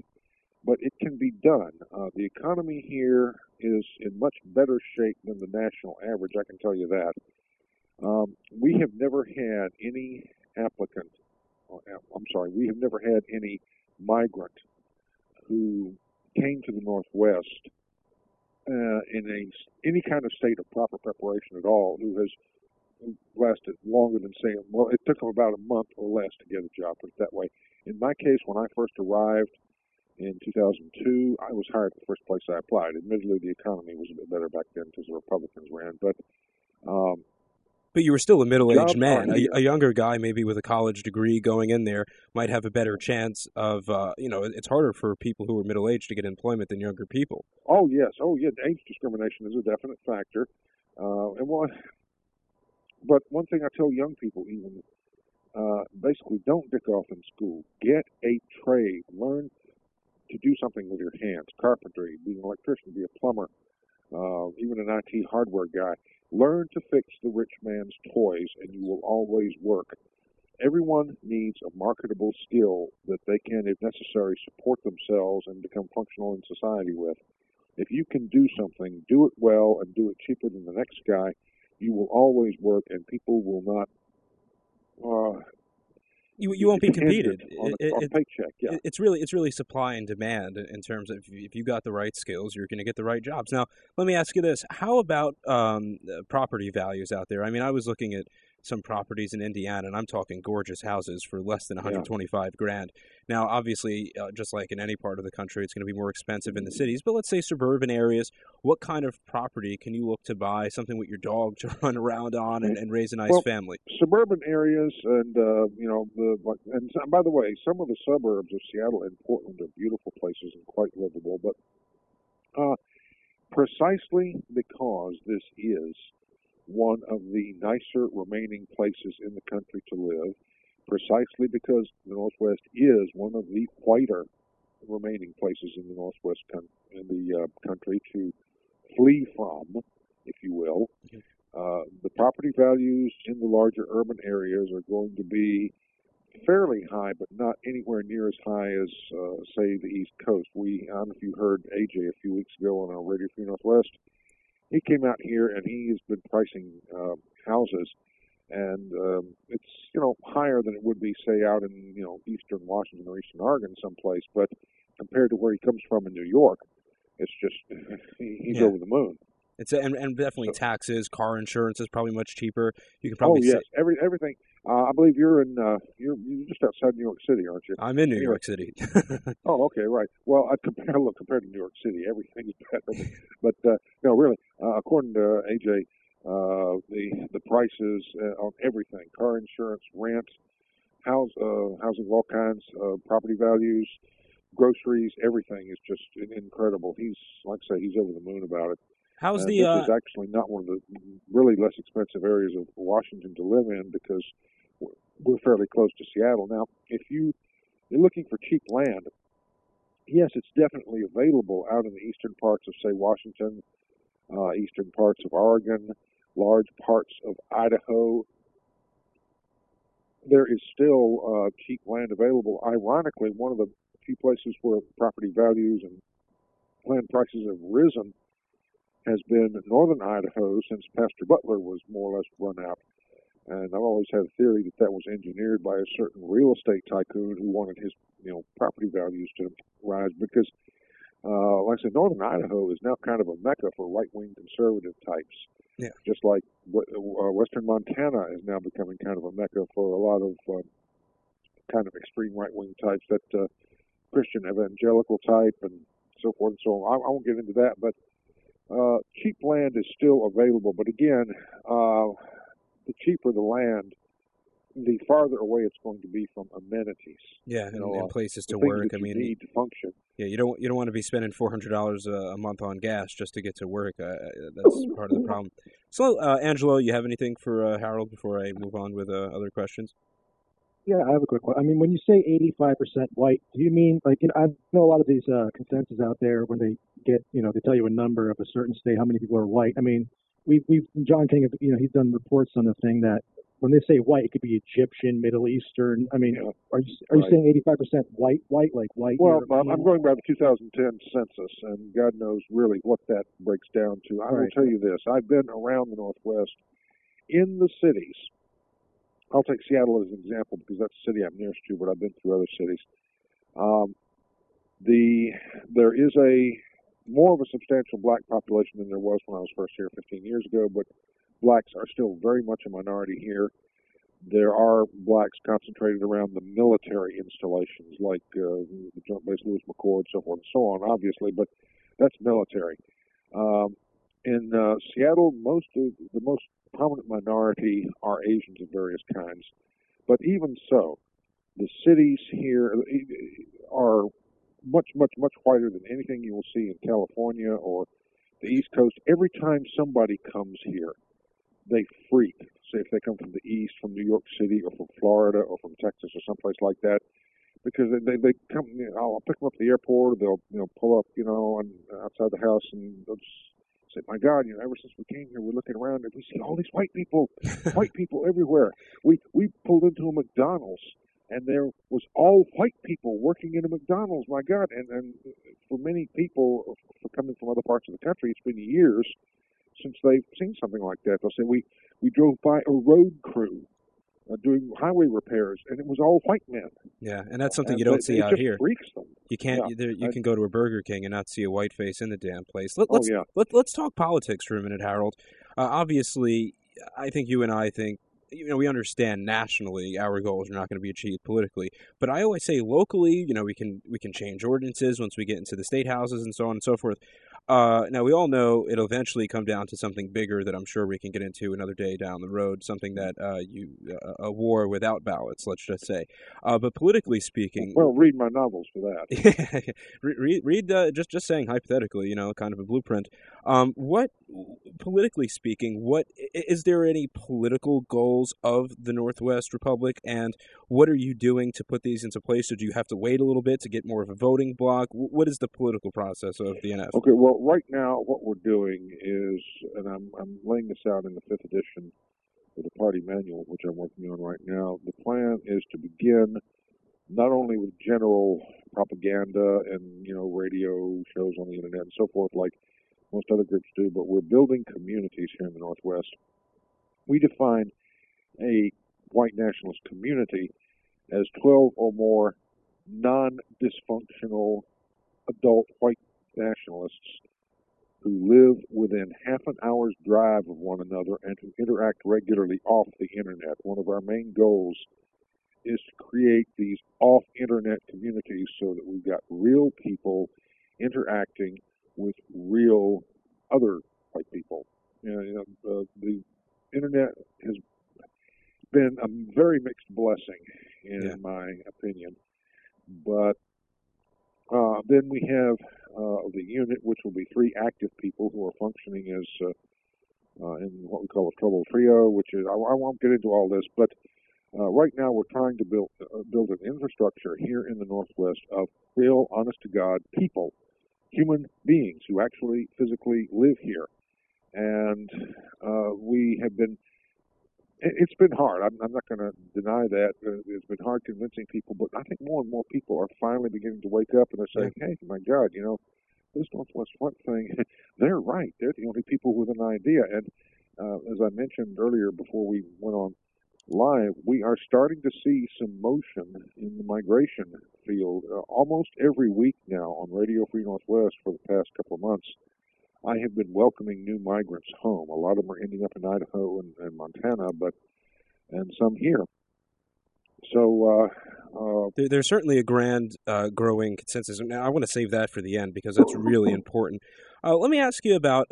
but it can be done. Uh, the economy here is in much better shape than the national average, I can tell you that. Um, we have never had any applicant, uh, I'm sorry, we have never had any migrant who came to the Northwest uh, in a any kind of state of proper preparation at all who has lasted longer than say well it took them about a month or less to get a job put it that way. In my case when i first arrived in 2002 i was hired the first place i applied. Admittedly the economy was a bit better back then because the republicans ran but um, But you were still a middle-aged man. A, a younger guy, maybe with a college degree, going in there might have a better chance of. Uh, you know, it's harder for people who are middle-aged to get employment than younger people. Oh yes, oh yeah. Age discrimination is a definite factor, uh, and one. But one thing I tell young people, even uh, basically, don't dick off in school. Get a trade. Learn to do something with your hands. Carpentry, be an electrician, be a plumber, uh, even an IT hardware guy. Learn to fix the rich man's toys, and you will always work. Everyone needs a marketable skill that they can, if necessary, support themselves and become functional in society with. If you can do something, do it well and do it cheaper than the next guy, you will always work and people will not uh, You you won't be competed. on, It- on it- paycheck. Yeah. it's really it's really supply and demand in in terms of if you got the right skills, you're going to get the right jobs. Now, let me ask you this: How about um, uh, property values out there? I mean, I was looking at some properties in Indiana, and I'm talking gorgeous houses for less than 125 grand. Now, obviously, uh, just like in any part of the country, it's going to be more expensive in the cities. But let's say suburban areas. What kind of property can you look to buy? Something with your dog to run around on and, and raise a nice Well, family. suburban areas and uh, you know the like- and by the way, some of the suburbs of Seattle and Portland are beautiful places and quite livable. But uh, precisely because this is one of the nicer remaining places in the country to live, precisely because the Northwest is one of the whiter remaining places in the Northwest con- in the uh, country to flee from, if you will. Uh, the property values in the larger urban areas are going to be fairly high, but not anywhere near as high as, uh, say, the East Coast. We, I don't know if you heard AJ a few weeks ago on our Radio Free Northwest. He came out here and he has been pricing uh, houses, and um, it's you know higher than it would be, say, out in you know eastern Washington or eastern Oregon, someplace. But compared to where he comes from in New York, it's just he, he's Yeah. over the moon. It's and, and definitely taxes, car insurance is probably much cheaper. You can probably oh yes, sa- every everything. Uh, I believe you're in uh, you're you're just outside New York City, aren't you? I'm in New. York City. Oh, okay, right. Well, I compare look compared to New York City, everything is better. But uh, no, really, uh, according to AJ, uh, the the prices uh, on everything, car insurance, rent, house uh, housing of all kinds, uh, property values, groceries, everything is just in- incredible. He's like I say, he's over the moon about it. How's Uh, the this uh, is actually not one of the really less expensive areas of Washington to live in because we're- we're fairly close to Seattle. Now, if you you're looking for cheap land, yes, it's definitely available out in the eastern parts of, say, Washington, uh, eastern parts of Oregon, large parts of Idaho. There is still uh, cheap land available. Ironically, one of the few places where property values and land prices have risen has been northern Idaho since Pastor Butler was more or less run out. And I've always had a theory that that was engineered by a certain real estate tycoon who wanted his, you know, property values to rise because, uh, like I said, northern Idaho is now kind of a mecca for right-wing conservative types. Yeah. Just like uh, western Montana is now becoming kind of a mecca for a lot of uh, kind of extreme right-wing types, that uh, Christian evangelical type and so forth and so on. I, I won't get into that, but uh, cheap land is still available. But again, uh, the cheaper the land, the farther away it's going to be from amenities. yeah, and, you know, and uh, places to work? I you mean, need to function. Yeah, you don't you don't want to be spending four hundred dollars a month on gas just to get to work. Uh, that's part of the problem. So, uh, Angelo, you have anything for uh, Harold before I move on with uh, other questions? Yeah, I have a quick one. I mean, when you say 85% white, do you mean like you know, I know a lot of these uh, consensus out there when they get you know they tell you a number of a certain state, how many people are white. I mean, we we've John King, you know, he's done reports on the thing that when they say white, it could be Egyptian, Middle Eastern. I mean, Yeah. are you are you Right. saying 85% white, white like white? Well, I'm, European? I'm going by the 2010 census, and God knows really what that breaks down to. I will tell you this: I've been around the Northwest in the cities. I'll take Seattle as an example because that's the city I'm nearest to, but I've been through other cities. Um, the there is a more of a substantial black population than there was when I was first here 15 years ago, but blacks are still very much a minority here. There are blacks concentrated around the military installations like uh, the Joint Base Lewis McChord, so forth and so on, obviously, but that's military. Um, in uh, Seattle, most of the most prominent minority are Asians of various kinds, but even so, the cities here are much, much, much whiter than anything you will see in California or the East Coast. Every time somebody comes here, they freak. Say if they come from the East, from New York City, or from Florida, or from Texas, or someplace like that, because they they, they come. You know, I'll pick them up at the airport. They'll you know pull up you know on outside the house and they'll just say, "My God, you know, ever since we came here, we're looking around and we see all these white people, white people everywhere." We we pulled into a McDonald's and there was all white people working in a McDonald's. My God! And and for many people, for coming from other parts of the country, it's been years since they've seen something like that. They'll say we we drove by a road crew uh, doing highway repairs, and it was all white men. Yeah, and that's something And you don't it- see out here. You can't. Yeah, there, you I- can go to a Burger King and not see a white face in the damn place. Let, Oh, let's yeah. let, let's talk politics for a minute, Harold. Uh, obviously, I think you and I think you know we understand nationally our goals are not going to be achieved politically, but I always say locally, you know, we can we can change ordinances once we get into the state houses and so on and so forth. Uh, now we all know it'll eventually come down to something bigger that I'm sure we can get into another day down the road. Something that uh, you uh, a war without ballots, let's just say. Uh, but politically speaking, Well, read my novels for that. read, read, uh, just just saying hypothetically, you know, kind of a blueprint. Um, what politically speaking, what is there any political goals of the Northwest Republic, and what are you doing to put these into place? Or do you have to wait a little bit to get more of a voting block? What is the political process of the NF? Okay, well, right now what we're doing is, and I'm I'm laying this out in the fifth edition of the party manual, which I'm working on right now. The plan is to begin not only with general propaganda and you know radio shows on the internet and so forth, like most other groups do, but we're building communities here in the Northwest. We define a white nationalist community as 12 or more non-dysfunctional adult white nationalists who live within half an hour's drive of one another and who interact regularly off the internet. One of our main goals is to create these off internet communities so that we've got real people interacting with real other white people. You know, uh, the internet has been a very mixed blessing, in Yeah. my opinion. But uh, then we have uh, the unit, which will be three active people who are functioning as uh, uh, in what we call a trouble trio, which is I, I won't get into all this, but uh, right now we're trying to build uh, build an infrastructure here in the Northwest of real, honest to God people, human beings who actually physically live here, and uh, we have been. It- It's been hard. I'm, I'm not going to deny that. Uh, It's been hard convincing people, but I think more and more people are finally beginning to wake up and they're saying, "Hey, my God, you know, this Northwest Front thing, they're right. They're the only people with an idea." And uh, as I mentioned earlier, before we went on live, we are starting to see some motion in the migration field uh, almost every week now on Radio Free Northwest for the past couple of months. I have been welcoming new migrants home. A lot of them are ending up in Idaho and, and Montana, but and some here. So uh, uh, There, there's certainly a grand uh, growing consensus. Now, I want to save that for the end because that's really important. Uh, let me ask you about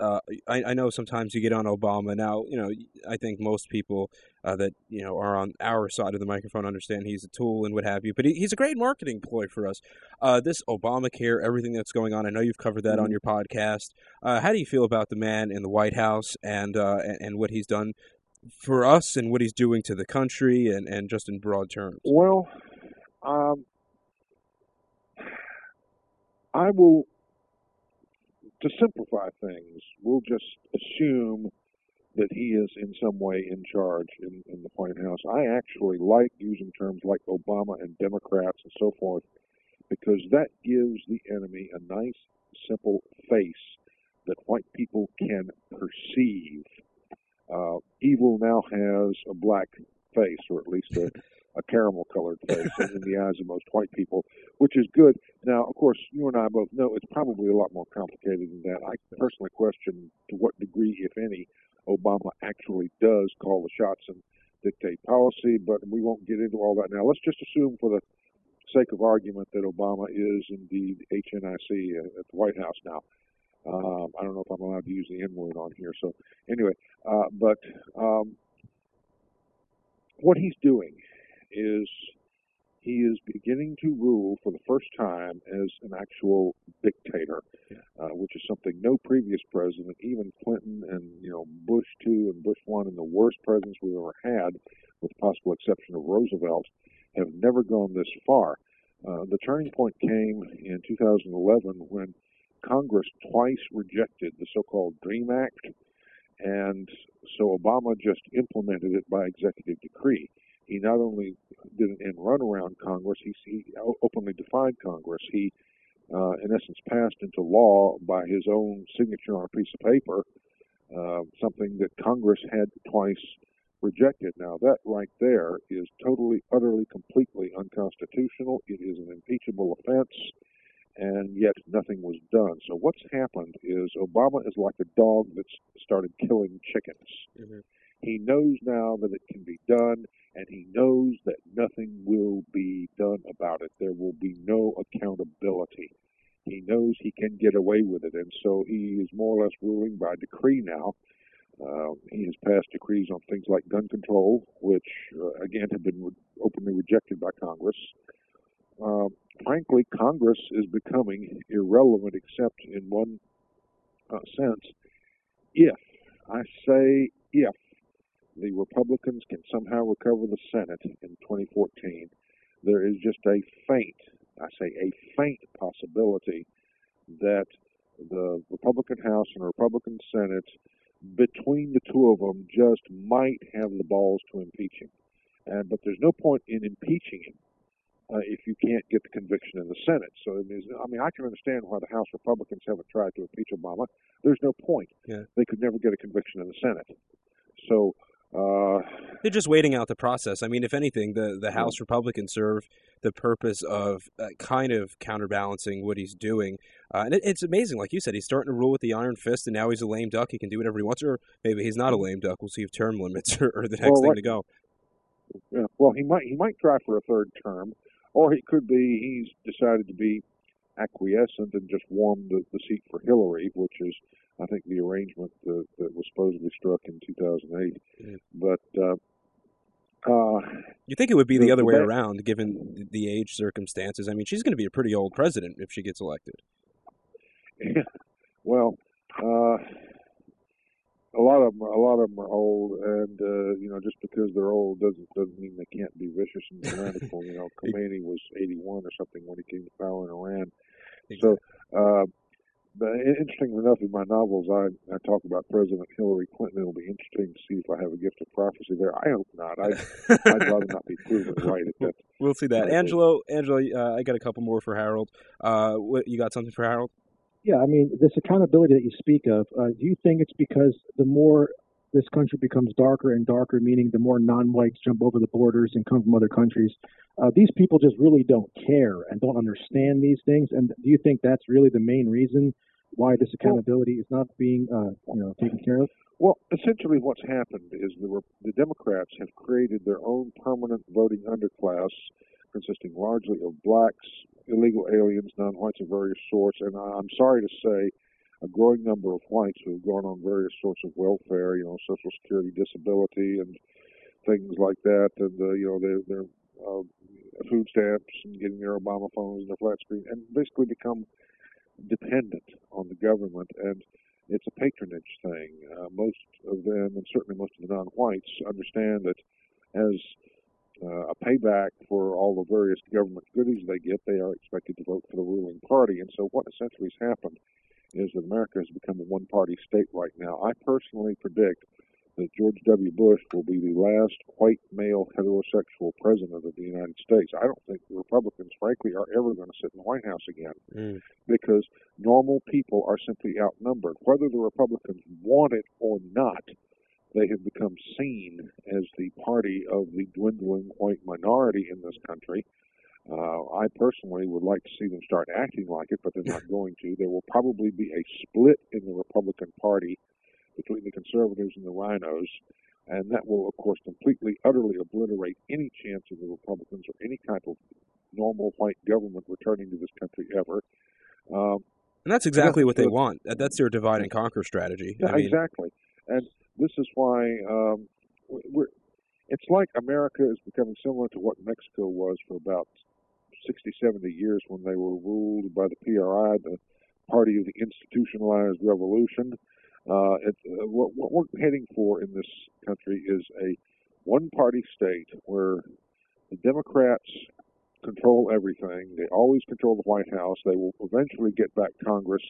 uh, I, I know sometimes you get on Obama. Now, you know, I think most people uh, that you know are on our side of the microphone understand he's a tool and what have you. But he, he's a great marketing ploy for us. Uh, this Obamacare, everything that's going on. I know you've covered that Mm-hmm. on your podcast. Uh, how do you feel about the man in the White House and uh, and, and what he's done for us and what he's doing to the country and, and just in broad terms? Well, um, I will, to simplify things, we'll just assume that he is in some way in charge in, in the White House. I actually like using terms like Obama and Democrats and so forth because that gives the enemy a nice, simple face that white people can perceive. Uh, evil now has a black face, or at least a, a caramel colored face in, the eyes of most white people, which is good. Now, of course, you and I both know it's probably a lot more complicated than that. I personally question to what degree, if any, Obama actually does call the shots and dictate policy, but we won't get into all that now. Let's just assume, for the sake of argument, that Obama is indeed HNIC at the White House now. Um, I don't know if I'm allowed to use the N word on here. So anyway, uh, but um, what he's doing is he is beginning to rule for the first time as an actual dictator, uh, which is something no previous president, even Clinton and you know Bush two and Bush one, and the worst presidents we've ever had, with the possible exception of Roosevelt, have never gone this far. Uh, the turning point came in 2011 when Congress twice rejected the so-called DREAM Act, and so Obama just implemented it by executive decree. He not only did an end run around Congress, he, he openly defied Congress. He, uh, in essence, passed into law by his own signature on a piece of paper uh, something that Congress had twice rejected. Now, that right there is totally, utterly, completely unconstitutional. It is an impeachable offense and yet nothing was done. So what's happened is Obama is like a dog that's started killing chickens. Mhm. He knows now that it can be done, and he knows that nothing will be done about it. There will be no accountability. He knows he can get away with it, and so he is more or less ruling by decree now. Uh, he has passed decrees on things like gun control, which uh, again have been re- openly rejected by Congress. Uh, frankly, Congress is becoming irrelevant except in one uh, sense. If, I say if, the Republicans can somehow recover the Senate in 2014, there is just a faint, I say a faint possibility that the Republican House and Republican Senate, between the two of them, just might have the balls to impeach him. And, but there's no point in impeaching him uh, if you can't get the conviction in the Senate. So it means, I mean, I can understand why the House Republicans haven't tried to impeach Obama. There's no point. Yeah. They could never get a conviction in the Senate. So uh, They're just waiting out the process. I mean, if anything, the, the House Republicans serve the purpose of uh, kind of counterbalancing what he's doing. Uh, and it, it's amazing. Like you said, he's starting to rule with the iron fist, and now he's a lame duck. He can do whatever he wants. Or maybe he's not a lame duck. We'll see if term limits are, are the next Well, thing to go. yeah, well, he might he might try for a third term, or he could be he's decided to be acquiescent and just warm the, the seat for Hillary, which is I think the arrangement that, that was supposedly struck in 2008. Yeah. But uh, uh, You think it would be the, The- other the way around, given the age circumstances? I mean, she's going to be a pretty old president if she gets elected. well, uh, a lot of them, a lot of them are old, and uh, you know, just because they're old doesn't doesn't mean they can't be vicious and tyrannical. you know, Khomeini was 81 or something when he came to power in Iran. So, uh, but in- interestingly enough, in my novels, I, I talk about President Hillary Clinton. It'll be interesting to see if I have a gift of prophecy there. I hope not. I, I'd rather not be proven right at that. We'll see that. Angelo, Angelo, uh, I got a couple more for Harold. Uh, what, you got something for Harold? Yeah, I mean, this accountability that you speak of, uh, do you think it's because the more this country becomes darker and darker, meaning the more non-whites jump over the borders and come from other countries, uh, these people just really don't care and don't understand these things? And do you think that's really the main reason why this accountability is not being, uh, you know, taken care of? Well, essentially, what's happened is the the Democrats have created their own permanent voting underclass, consisting largely of blacks, illegal aliens, non-whites of various sorts, and I'm sorry to say, a growing number of whites who have gone on various sorts of welfare, you know, Social Security, disability, and things like that, and uh, you know, their uh, food stamps and getting their Obama phones and their flat screen, and basically become dependent on the government and it's a patronage thing. Uh, most of them, and certainly most of the non-whites, understand that as uh, a payback for all the various government goodies they get, they are expected to vote for the ruling party. And so, what essentially has happened is that America has become a one-party state right now. I personally predict that George W. Bush will be the last white male heterosexual president of the United States. I don't think the Republicans, frankly, are ever going to sit in the White House again Mm. because normal people are simply outnumbered. Whether the Republicans want it or not, they have become seen as the party of the dwindling white minority in this country. Uh, I personally would like to see them start acting like it, but they're not going to. There will probably be a split in the Republican Party between the conservatives and the RINOs, and that will, of course, completely, utterly obliterate any chance of the Republicans or any kind of normal white government returning to this country ever. Um, And that's exactly Yeah, what they want. That's their divide and conquer strategy. yeah, I mean, exactly. And this is why um, we're. It's like America is becoming similar to what Mexico was for about 60, 70 years when they were ruled by the PRI, the Party of the Institutionalized Revolution. Uh, it, uh, what, what we're heading for in this country is a one-party state where the Democrats control everything. They always control the White House. They will eventually get back Congress,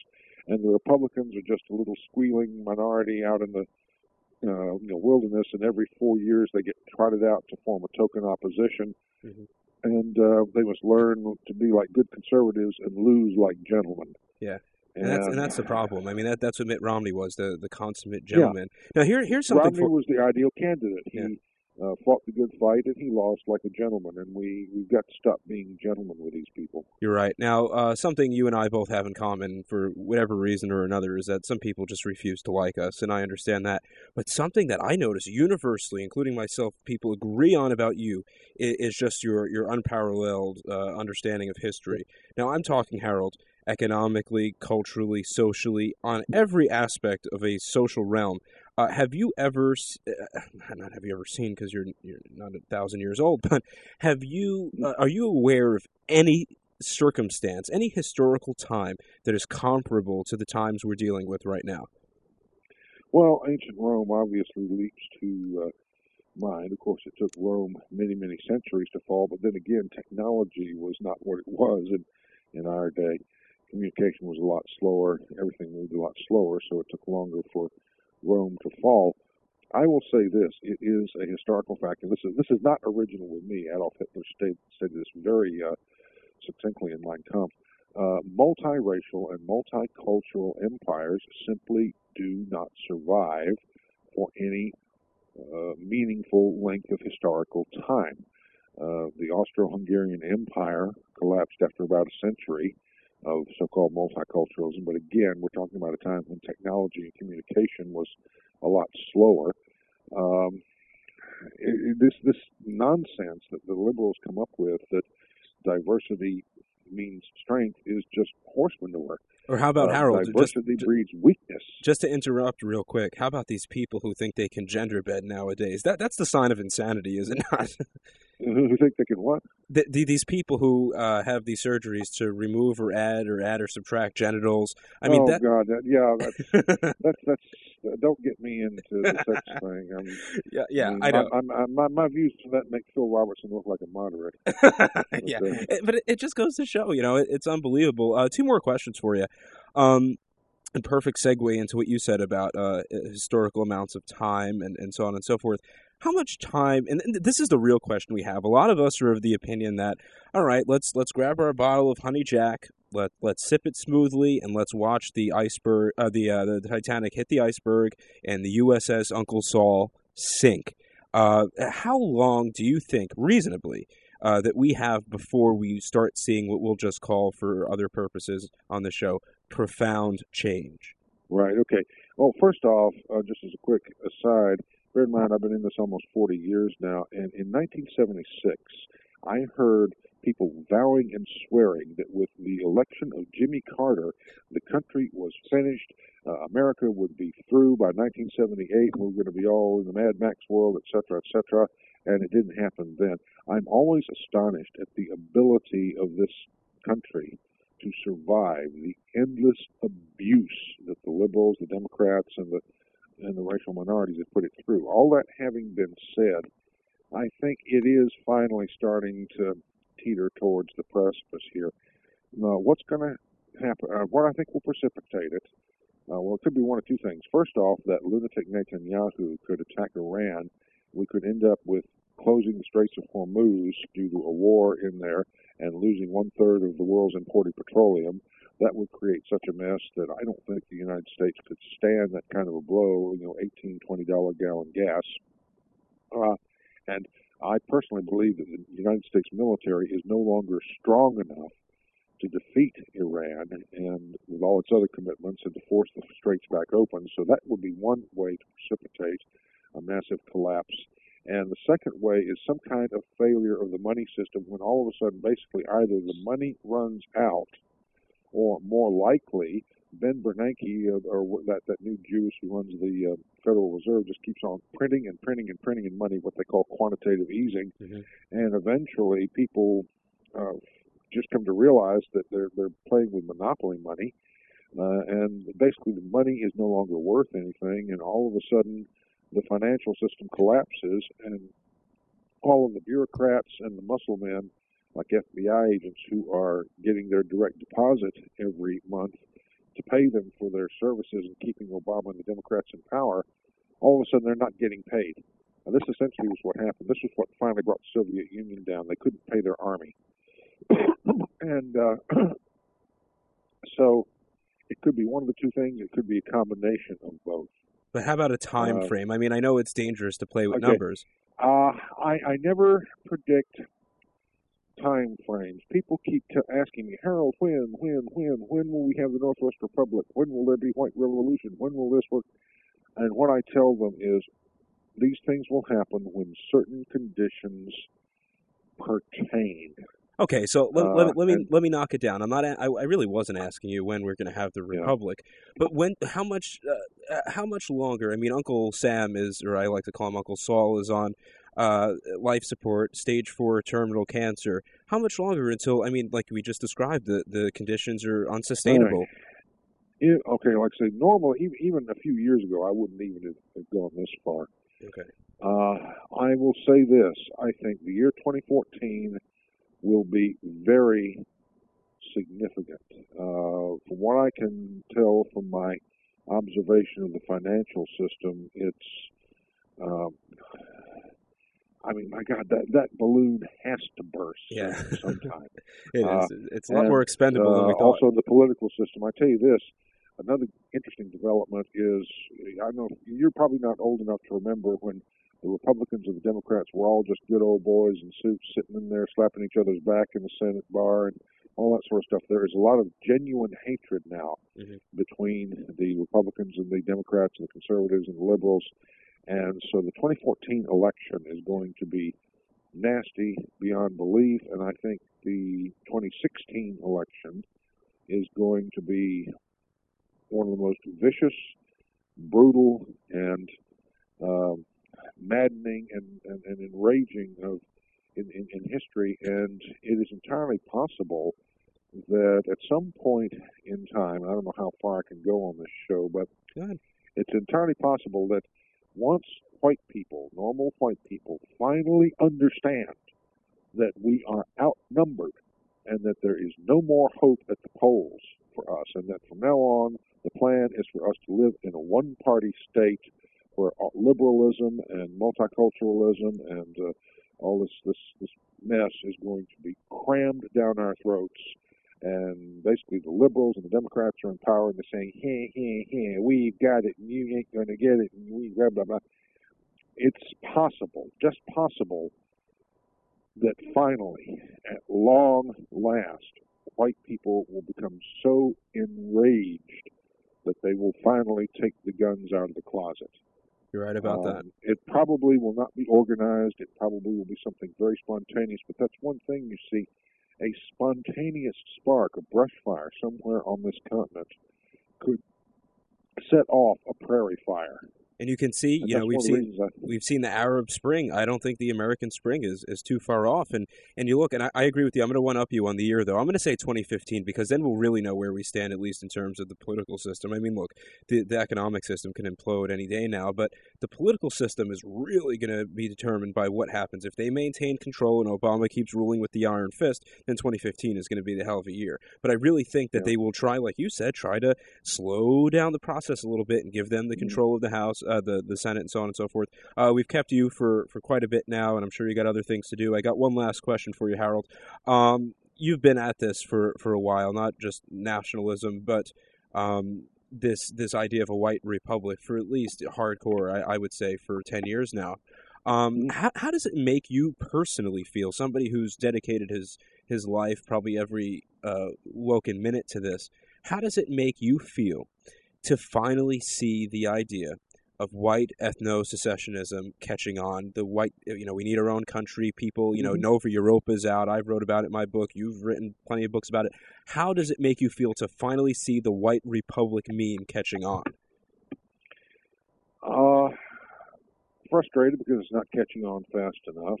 and the Republicans are just a little squealing minority out in the uh, you know, wilderness. And every four years, they get trotted out to form a token opposition, Mhm. And uh, they must learn to be like good conservatives and lose like gentlemen. Yeah. And, and that's and that's the problem. I mean, that that's what Mitt Romney was, the the consummate gentleman. Yeah. Now here here's something Romney for was the ideal candidate. He Yeah. Uh, fought the good fight, and he lost like a gentleman. And we we've got to stop being gentlemen with these people. You're right. Now, uh, something you and I both have in common for whatever reason or another is that some people just refuse to like us, and I understand that. But something that I notice universally, including myself, people agree on about you is, is just your your unparalleled uh, understanding of history. Now, I'm talking, Harold, economically, culturally, socially, on every aspect of a social realm. Uh, have you ever, uh, not have you ever seen because you're you're not a thousand years old, but have you uh, are you aware of any circumstance, any historical time that is comparable to the times we're dealing with right now? Well, ancient Rome obviously leaps to uh, mind. Of course, it took Rome many, many centuries to fall, but then again, technology was not what it was in, in our day. Communication was a lot slower, everything moved a lot slower, so it took longer for Rome to fall. I will say this: it is a historical fact, and this is this is not original with me. Adolf Hitler stated, stated this very uh, succinctly in Mein Kampf. Uh, multiracial and multicultural empires simply do not survive for any uh, meaningful length of historical time. Uh, the Austro-Hungarian Empire collapsed after about a century of so-called multiculturalism, but again, we're talking about a time when technology and communication was a lot slower. Um, it, it- this this nonsense that the liberals come up with that diversity means strength is just horse manure. Or how about Uh, Harold? Just, breeds weakness. just to interrupt real quick, how about these people who think they can gender bed nowadays? That that's the sign of insanity, is it not? Who think they can what? the, the, these people who uh, have these surgeries to remove or add or add or subtract genitals. I mean, oh that, God, that, yeah, that's that's that's. Uh, don't get me into the sex thing. I'm, yeah, yeah, mean, I know. I'm, I'm, my my views on that make Phil Robertson look like a moderate. yeah, uh, It- but it, it just goes to show, you know, it, it's unbelievable. Uh, two more questions for you. Um, and perfect segue into what you said about uh, historical amounts of time and, and so on and so forth. How much time? And this is the real question we have. A lot of us are of the opinion that, all right, let's let's grab our bottle of Honey Jack, let let's sip it smoothly, and let's watch the iceberg, uh, the, uh, the Titanic hit the iceberg, and the USS Uncle Saul sink. Uh, how long do you think, reasonably, uh, that we have before we start seeing what we'll just call, for other purposes on the show, profound change? Right. Okay. Well, first off, uh, just as a quick aside, bear in mind I've been in this almost 40 years now, and in 1976, I heard people vowing and swearing that with the election of Jimmy Carter, the country was finished. Uh, America would be through by 1978. We were going to be all in the Mad Max world, et cetera, et cetera. And it didn't happen then. I'm always astonished at the ability of this country to survive the endless abuse that the liberals, the Democrats, and the and the racial minorities have put it through. All that having been said, I think it is finally starting to teeter towards the precipice here. Now, what's going to happen? Uh, what I think will precipitate it? Uh, well, it could be one of two things. First off, that lunatic Netanyahu could attack Iran. We could end up with closing the Straits of Hormuz due to a war in there and losing one third of the world's imported petroleum. That would create such a mess that I don't think the United States could stand that kind of a blow. You know, eighteen, twenty dollar gallon gas. Uh, and I personally believe that the United States military is no longer strong enough to defeat Iran and with all its other commitments and to force the straits back open. So that would be one way to precipitate a massive collapse. And the second way is some kind of failure of the money system when all of a sudden, basically, either the money runs out or more likely, Ben Bernanke, uh, or that, that new Jew who runs the uh, Federal Reserve, just keeps on printing and printing and printing in money, what they call quantitative easing. Mm-hmm. And eventually, people uh, just come to realize that they're they're playing with monopoly money, uh, and basically the money is no longer worth anything, and all of a sudden the financial system collapses, and all of the bureaucrats and the muscle men, like FBI agents, who are getting their direct deposit every month to pay them for their services in keeping Obama and the Democrats in power, all of a sudden they're not getting paid. And this essentially was what happened. This was what finally brought the Soviet Union down. They couldn't pay their army. and uh, so it could be one of the two things. It could be a combination of both. But how about a time Uh, frame? I mean, I know it's dangerous to play with okay. numbers. Uh, I, I never predict time frames. People keep t- asking me, Harold, when, when, when, when will we have the Northwest Republic? When will there be white revolution? When will this work? And what I tell them is these things will happen when certain conditions pertain. Okay, so let, let, Uh, let me and- let me knock it down. I'm not. I really wasn't asking you when we're going to have the Yeah. republic, but when? How much? Uh, uh, how much longer? I mean, Uncle Sam is, or I like to call him Uncle Saul, is on uh, life support, stage four terminal cancer. How much longer until? I mean, like we just described, the the conditions are unsustainable. Yeah, okay, like I say, normally, even, even a few years ago, I wouldn't even have, have gone this far. Okay. Uh, I will say this. I think the year 2014 will be very significant. Uh, from what I can tell from my observation of the financial system, it's, um, I mean, my God, that, that balloon has to burst Yeah. sometime. It is. Uh, It's a lot and, more expendable than we uh, thought. Also, the political system. I tell you this. Another interesting development is I know you're probably not old enough to remember when the Republicans and the Democrats were all just good old boys in suits sitting in there slapping each other's back in the Senate bar and all that sort of stuff. There is a lot of genuine hatred now Mhm. between the Republicans and the Democrats and the conservatives and the liberals. And so the 2014 election is going to be nasty beyond belief. And I think the 2016 election is going to be one of the most vicious, brutal, and um, maddening and, and, and enraging of in, in, in history. And it is entirely possible that at some point in time, I don't know how far I can go on this show, but it's entirely possible that once white people, normal white people, finally understand that we are outnumbered and that there is no more hope at the polls for us, and that from now on the plan is for us to live in a one party state where liberalism and multiculturalism and uh, all this, this, this mess is going to be crammed down our throats. And basically, the liberals and the Democrats are in power, and they're saying, "Hey, hey, hey, we've got it, and you ain't going to get it, and we blah blah blah." It's possible, just possible, that finally, at long last, white people will become so enraged that they will finally take the guns out of the closet. You're right about that. Um, It probably will not be organized. It probably will be something very spontaneous. But that's one thing you see: a spontaneous spark, a brush fire somewhere on this continent could set off a prairie fire. And you can see, And you know, we've one of the seen I- we've seen the Arab Spring. I don't think the American Spring is, is too far off. And and you look, and I, I agree with you. I'm going to one up you on the year, though. I'm going to say 2015 because then we'll really know where we stand, at least in terms of the political system. I mean, look, the the economic system can implode any day now, but the political system is really going to be determined by what happens. If they maintain control and Obama keeps ruling with the iron fist, then 2015 is going to be the hell of a year. But I really think that Yeah. they will try, like you said, try to slow down the process a little bit and give them the Mhm. control of the House, uh, the the Senate, and so on and so forth. Uh, we've kept you for for quite a bit now, and I'm sure you got other things to do. I got one last question for you, Harold. Um, you've been at this for for a while, not just nationalism, but um, this this idea of a white republic for at least hardcore, I, I would say, for ten years now. Um, how, how does it make you personally feel? Somebody who's dedicated his his life, probably every uh, woken minute to this. How does it make you feel to finally see the idea of white ethno secessionism catching on? The white, you know, we need our own country. People, you know, Mhm. Nova Europa's out. I've wrote about it in my book. You've written plenty of books about it. How does it make you feel to finally see the white republic meme catching on? Uh, frustrated because it's not catching on fast enough.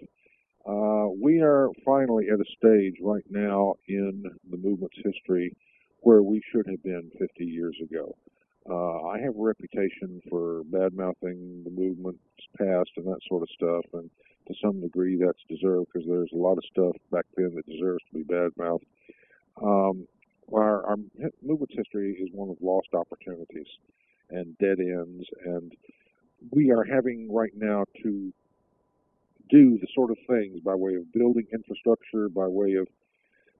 Uh, we are finally at a stage right now in the movement's history where we should have been 50 years ago. Uh, I have a reputation for bad mouthing the movement's past and that sort of stuff, and to some degree that's deserved because there's a lot of stuff back then that deserves to be bad mouthed. Um, our, our movement's history is one of lost opportunities and dead ends, and we are having right now to do the sort of things by way of building infrastructure, by way of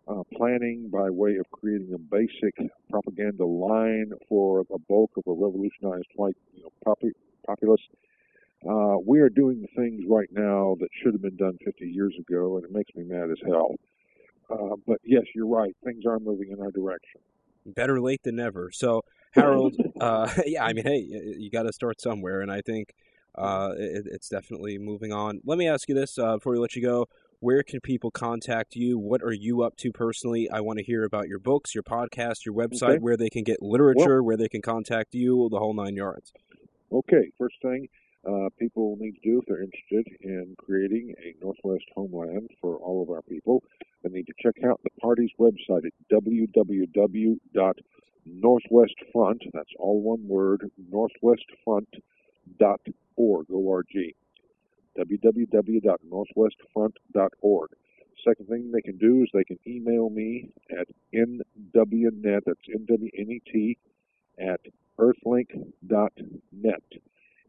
uh, planning, by way of creating a basic propaganda line for a bulk of a revolutionized white you know, popu- populace. Uh, we are doing the things right now that should have been done 50 years ago, and it makes me mad as hell. Uh, but yes, you're right. Things are moving in our direction. better late than never. So, Harold, uh, yeah, I mean, hey, you got to start somewhere, and I think uh, it, it's definitely moving on. Let me ask you this uh, before we let you go: Where can people contact you? What are you up to personally? I want to hear about your books, your podcast, your website, Okay. where they can get literature, where they can contact you, the whole nine yards. Okay, first thing uh, people need to do if they're interested in creating a Northwest homeland for all of our people, they need to check out the party's website at www.northwestfront, that's all one word, northwestfront.org, O-R-G, www.northwestfront.org. Second thing they can do is they can email me at nwnet, that's N-W-N-E-T, at earthlink.net,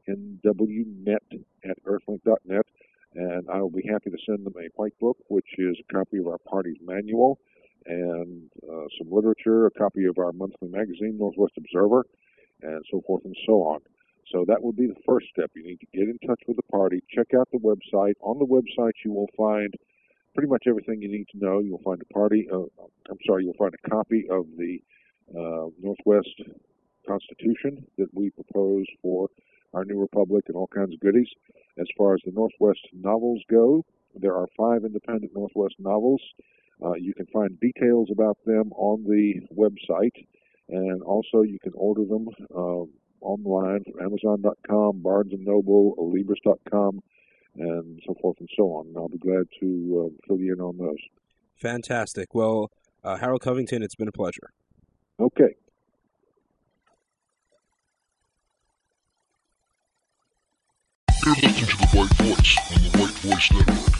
nwnet at earthlink.net, and I will be happy to send them a white book, which is a copy of our party's manual and uh, some literature, a copy of our monthly magazine, Northwest Observer, and so forth and so on. So that would be the first step. You need to get in touch with the party, check out the website. On the website, you will find pretty much everything you need to know. You'll find a party, uh, I'm sorry, you'll find a copy of the uh, Northwest Constitution that we propose for our new republic and all kinds of goodies. As far as the Northwest novels go, there are five independent Northwest novels. Uh, you can find details about them on the website, and also you can order them uh, online from Amazon.com, Barnes and Noble, Libris.com, and so forth and so on. And I'll be glad to uh, fill you in on those. Fantastic. Well, uh, Harold Covington, it's been a pleasure. Okay. You're listening to the White Voice on the White Voice Network.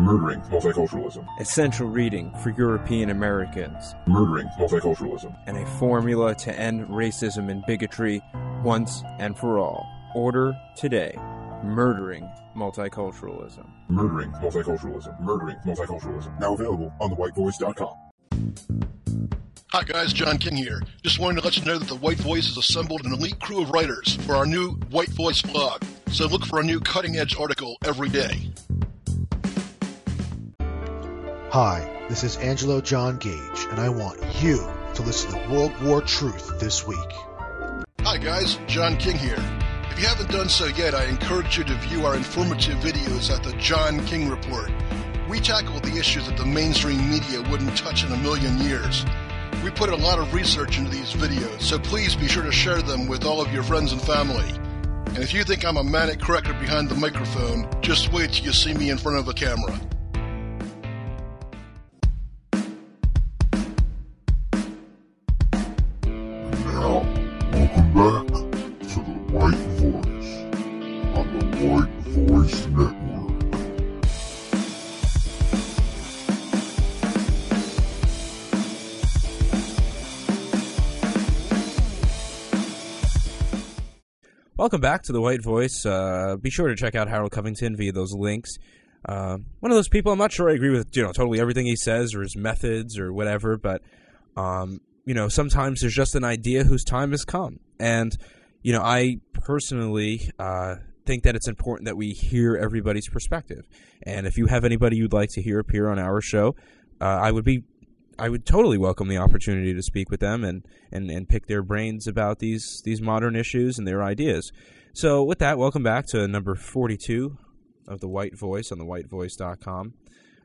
Murdering multiculturalism. Essential reading for European Americans. Murdering multiculturalism. And a formula to end racism and bigotry once and for all. Order today. Murdering Multiculturalism. Murdering multiculturalism. Murdering multiculturalism. Now available on thewhitevoice.com. Hi guys, John King here. Just wanted to let you know that the White Voice has assembled an elite crew of writers for our new White Voice blog. So look for a new cutting edge article every day. Hi, this is Angelo John Gage, and I want you to listen to World War Truth this week. Hi guys, John King here. If you haven't done so yet, I encourage you to view our informative videos at the John King Report. We tackle the issues that the mainstream media wouldn't touch in a million years. We put a lot of research into these videos, so please be sure to share them with all of your friends and family. And if you think I'm a manic corrector behind the microphone, just wait till you see me in front of a camera. Welcome back to the White Voice. Uh, be sure to check out Harold Covington via those links. Uh, one of those people. I'm not sure I agree with you know totally everything he says or his methods or whatever, but um, you know sometimes there's just an idea whose time has come, and you know I personally uh, think that it's important that we hear everybody's perspective. And if you have anybody you'd like to hear appear on our show, uh, I would be I would totally welcome the opportunity to speak with them and, and, and pick their brains about these these modern issues and their ideas. So with that, welcome back to number 42 of The White Voice on the thewhitevoice.com.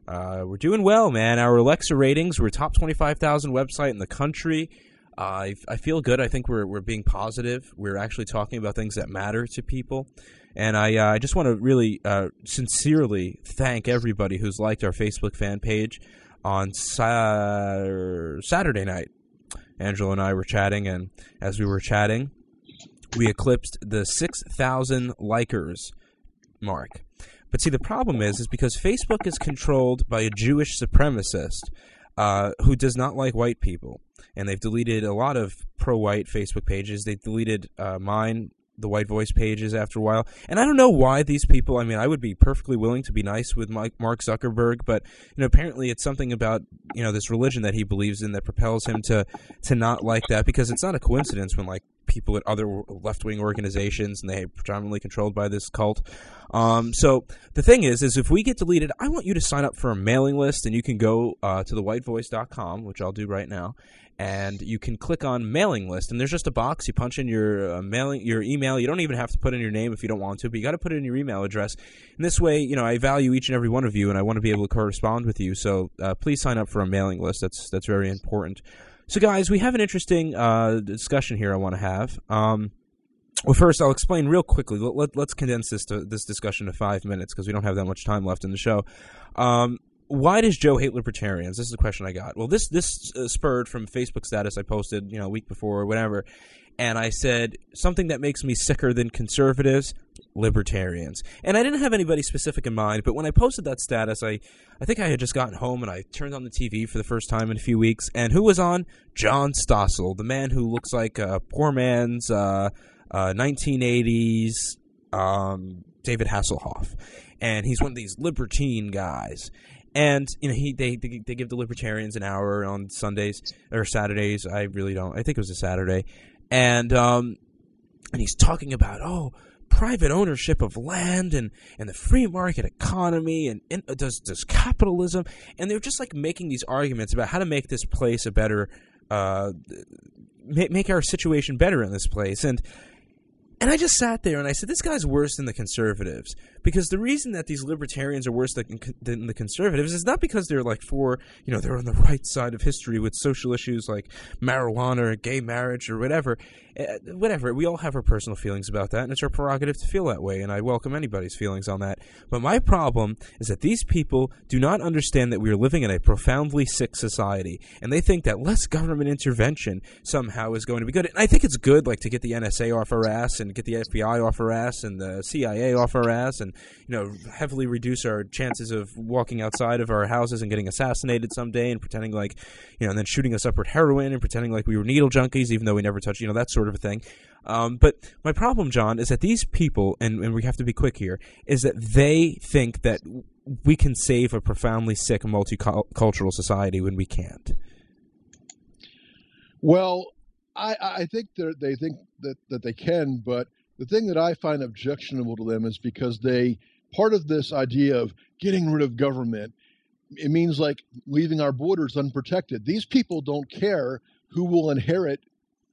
Uh, we're doing well, man. Our Alexa ratings, we're top 25,000 website in the country. Uh, I, I feel good. I think we're, we're being positive. We're actually talking about things that matter to people. And I, uh, I just want to really uh, sincerely thank everybody who's liked our Facebook fan page on sa- Saturday night. Angelo and I were chatting, and as we were chatting, we eclipsed the 6,000 likers mark. But see, the problem is, is because Facebook is controlled by a Jewish supremacist uh, who does not like white people, and they've deleted a lot of pro-white Facebook pages. They deleted uh, mine, the White Voice pages, after a while, and I don't know why these people. I mean, I would be perfectly willing to be nice with Mike, Mark Zuckerberg, but you know, apparently it's something about you know this religion that he believes in that propels him to to not like that because it's not a coincidence when like people at other left-wing organizations and they are predominantly controlled by this cult. Um, so the thing is, is if we get deleted, I want you to sign up for a mailing list and you can go uh, to thewhitevoice.com, which I'll do right now, and you can click on mailing list and there's just a box. You punch in your uh, mailing your email. You don't even have to put in your name if you don't want to but you got to put in your email address. And this way you know I value each and every one of you and I want to be able to correspond with you. So uh, please sign up for a mailing list. That's that's very important. So guys we have an interesting uh, discussion here I want to have. Um, well, first, I'll explain real quickly. Let, us let, condense this to, this discussion to five minutes because we don't have that much time left in the show. Um, why does Joe hate libertarians? This is a question I got. Well, this this uh, spurred from Facebook status I posted, you know, a week before or whatever, and I said something that makes me sicker than conservatives, libertarians. And I didn't have anybody specific in mind, but when I posted that status, I I think I had just gotten home and I turned on the TV for the first time in a few weeks, and who was on? John Stossel, the man who looks like a poor man's uh, uh, 1980s um, David Hasselhoff, and he's one of these libertine guys. And you know he they, they give the libertarians an hour on Sundays or Saturdays. I really don't. I think it was a Saturday, and um, and he's talking about oh private ownership of land and and the free market economy and, and does does capitalism and they're just like making these arguments about how to make this place a better uh, make our situation better in this place and and I just sat there and I said, this guy's worse than the conservatives. Because the reason that these libertarians are worse than, than, the conservatives is not because they're like for, you know, they're on the right side of history with social issues like marijuana or gay marriage or whatever. Uh, whatever. We all have our personal feelings about that, and it's our prerogative to feel that way, and I welcome anybody's feelings on that. But my problem is that these people do not understand that we are living in a profoundly sick society, and they think that less government intervention somehow is going to be good. And I think it's good, like, to get the NSA off our ass and get the FBI off our ass and the CIA off our ass and, you know, heavily reduce our chances of walking outside of our houses and getting assassinated someday and pretending like, you know, and then shooting us up with heroin and pretending like we were needle junkies even though we never touched, you know, that sort of a thing. Um, but my problem, John, is that these people, and, and we have to be quick here, is that they think that we can save a profoundly sick multicultural society when we can't. Well, I, I think they think that, that they can, but the thing that I find objectionable to them is because they part of this idea of getting rid of government. It means like leaving our borders unprotected. These people don't care who will inherit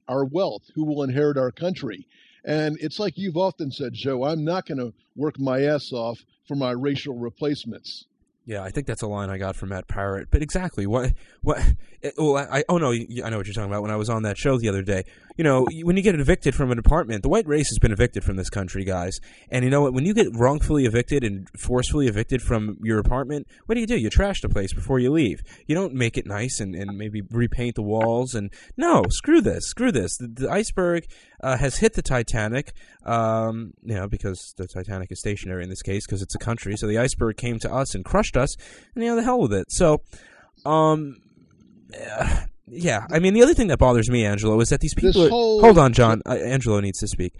our wealth, who will inherit our country. And it's like you've often said, Joe, I'm not going to work my ass off for my racial replacements. Yeah, I think that's a line I got from Matt Parrott. But exactly, what, what? Eh, oh, well, I, oh no, I know what you're talking about. When I was on that show the other day, you know, when you get evicted from an apartment, the white race has been evicted from this country, guys. And you know what? When you get wrongfully evicted and forcefully evicted from your apartment, what do you do? You trash the place before you leave. You don't make it nice and, and maybe repaint the walls. And no, screw this, screw this. The, the iceberg uh, has hit the Titanic, um, you know, because the Titanic is stationary in this case because it's a country. So the iceberg came to us and crushed us, and you know, the hell with it. So, um, yeah, I mean, the other thing that bothers me, Angelo, is that these people. Are, whole... Hold on, John. Uh, Angelo needs to speak.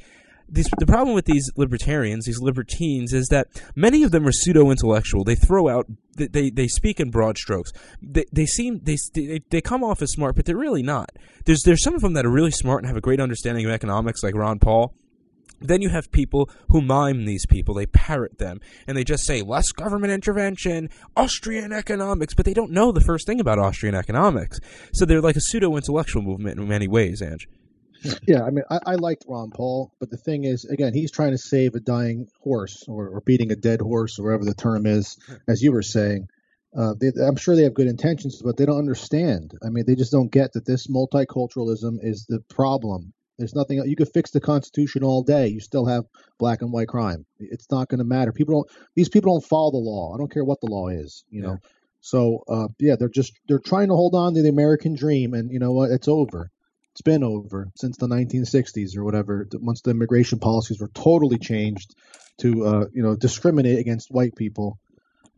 These, the problem with these libertarians, these libertines, is that many of them are pseudo-intellectual. They throw out, they, they, they speak in broad strokes. They they seem they, they they come off as smart, but they're really not. There's there's some of them that are really smart and have a great understanding of economics, like Ron Paul. Then you have people who mime these people. They parrot them, and they just say, less government intervention, Austrian economics, but they don't know the first thing about Austrian economics. So they're like a pseudo-intellectual movement in many ways, Ange. Yeah, I mean, I, I liked Ron Paul, but the thing is, again, he's trying to save a dying horse or, or beating a dead horse or whatever the term is, as you were saying. Uh, they, I'm sure they have good intentions, but they don't understand. I mean, they just don't get that this multiculturalism is the problem there's nothing you could fix the Constitution all day. You still have black and white crime. It's not going to matter. People don't. These people don't follow the law. I don't care what the law is. You know. Yeah. So uh, yeah, they're just they're trying to hold on to the American dream, and you know what? It's over. It's been over since the 1960s or whatever. Once the immigration policies were totally changed to uh, you know discriminate against white people,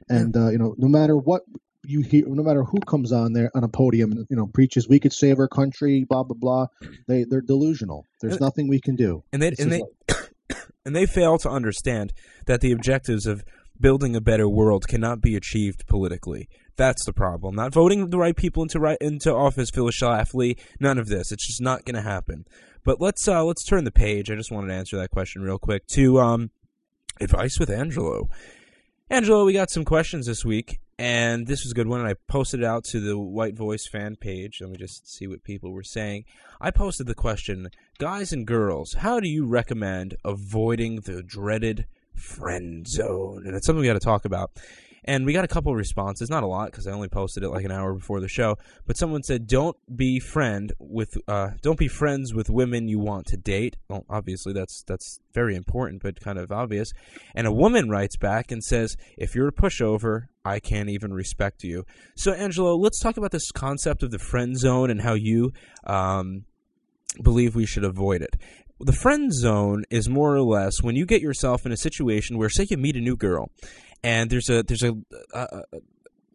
and uh, you know no matter what you hear no matter who comes on there on a podium and you know preaches we could save our country blah blah blah. They they're delusional. There's and, nothing we can do. And they and they like, and they fail to understand that the objectives of building a better world cannot be achieved politically. That's the problem. Not voting the right people into right into office Phyllis Schlafly none of this. It's just not going to happen. But let's uh let's turn the page. I just wanted to answer that question real quick to um advice with Angelo. Angelo, we got some questions this week, and this was a good one. And I posted it out to the White Voice fan page. Let me just see what people were saying. I posted the question, guys and girls, how do you recommend avoiding the dreaded friend zone? And it's something we got to talk about. And we got a couple responses, not a lot because I only posted it like an hour before the show. But someone said, "Don't be friend with, uh, don't be friends with women you want to date." Well, obviously that's that's very important, but kind of obvious. And a woman writes back and says, "If you're a pushover, I can't even respect you." So, Angelo, let's talk about this concept of the friend zone and how you um, believe we should avoid it the friend zone is more or less when you get yourself in a situation where, say, you meet a new girl, and there's a there's a, a, a,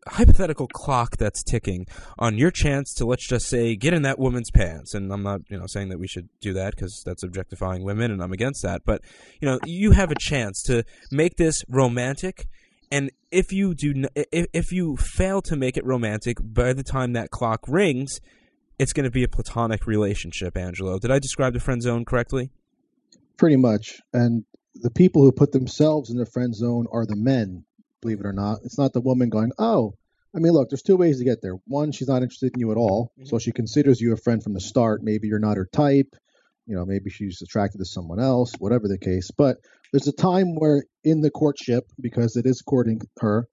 hypothetical clock that's ticking on your chance to let's just say get in that woman's pants. And I'm not you know saying that we should do that because that's objectifying women and I'm against that. But you know you have a chance to make this romantic. And if you do if, if you fail to make it romantic by the time that clock rings it's going to be a platonic relationship Angelo. Did I describe the friend zone correctly? Pretty much. And the people who put themselves in the friend zone are the men, believe it or not. It's not the woman going, oh, I mean, look, there's two ways to get there. One, she's not interested in you at all, mm-hmm. so she considers you a friend from the start. Maybe you're not her type. You know, maybe she's attracted to someone else, whatever the case. But there's a time where in the courtship, because it is courting her,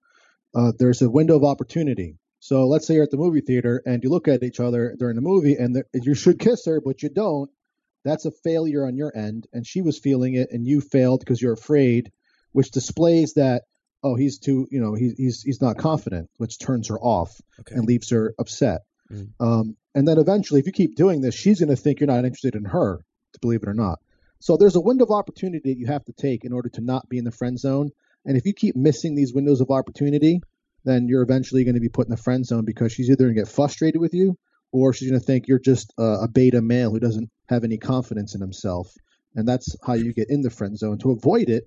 uh, there's a window of opportunity. So let's say you're at the movie theater and you look at each other during the movie and the, you should kiss her, but you don't that's a failure on your end and she was feeling it and you failed because you're afraid which displays that oh he's too you know he, he's he's not confident which turns her off okay. and leaves her upset mm. um, and then eventually if you keep doing this she's going to think you're not interested in her to believe it or not so there's a window of opportunity that you have to take in order to not be in the friend zone and if you keep missing these windows of opportunity then you're eventually going to be put in the friend zone because she's either going to get frustrated with you or she's going to think you're just a, a beta male who doesn't have any confidence in himself. And that's how you get in the friend zone. To avoid it,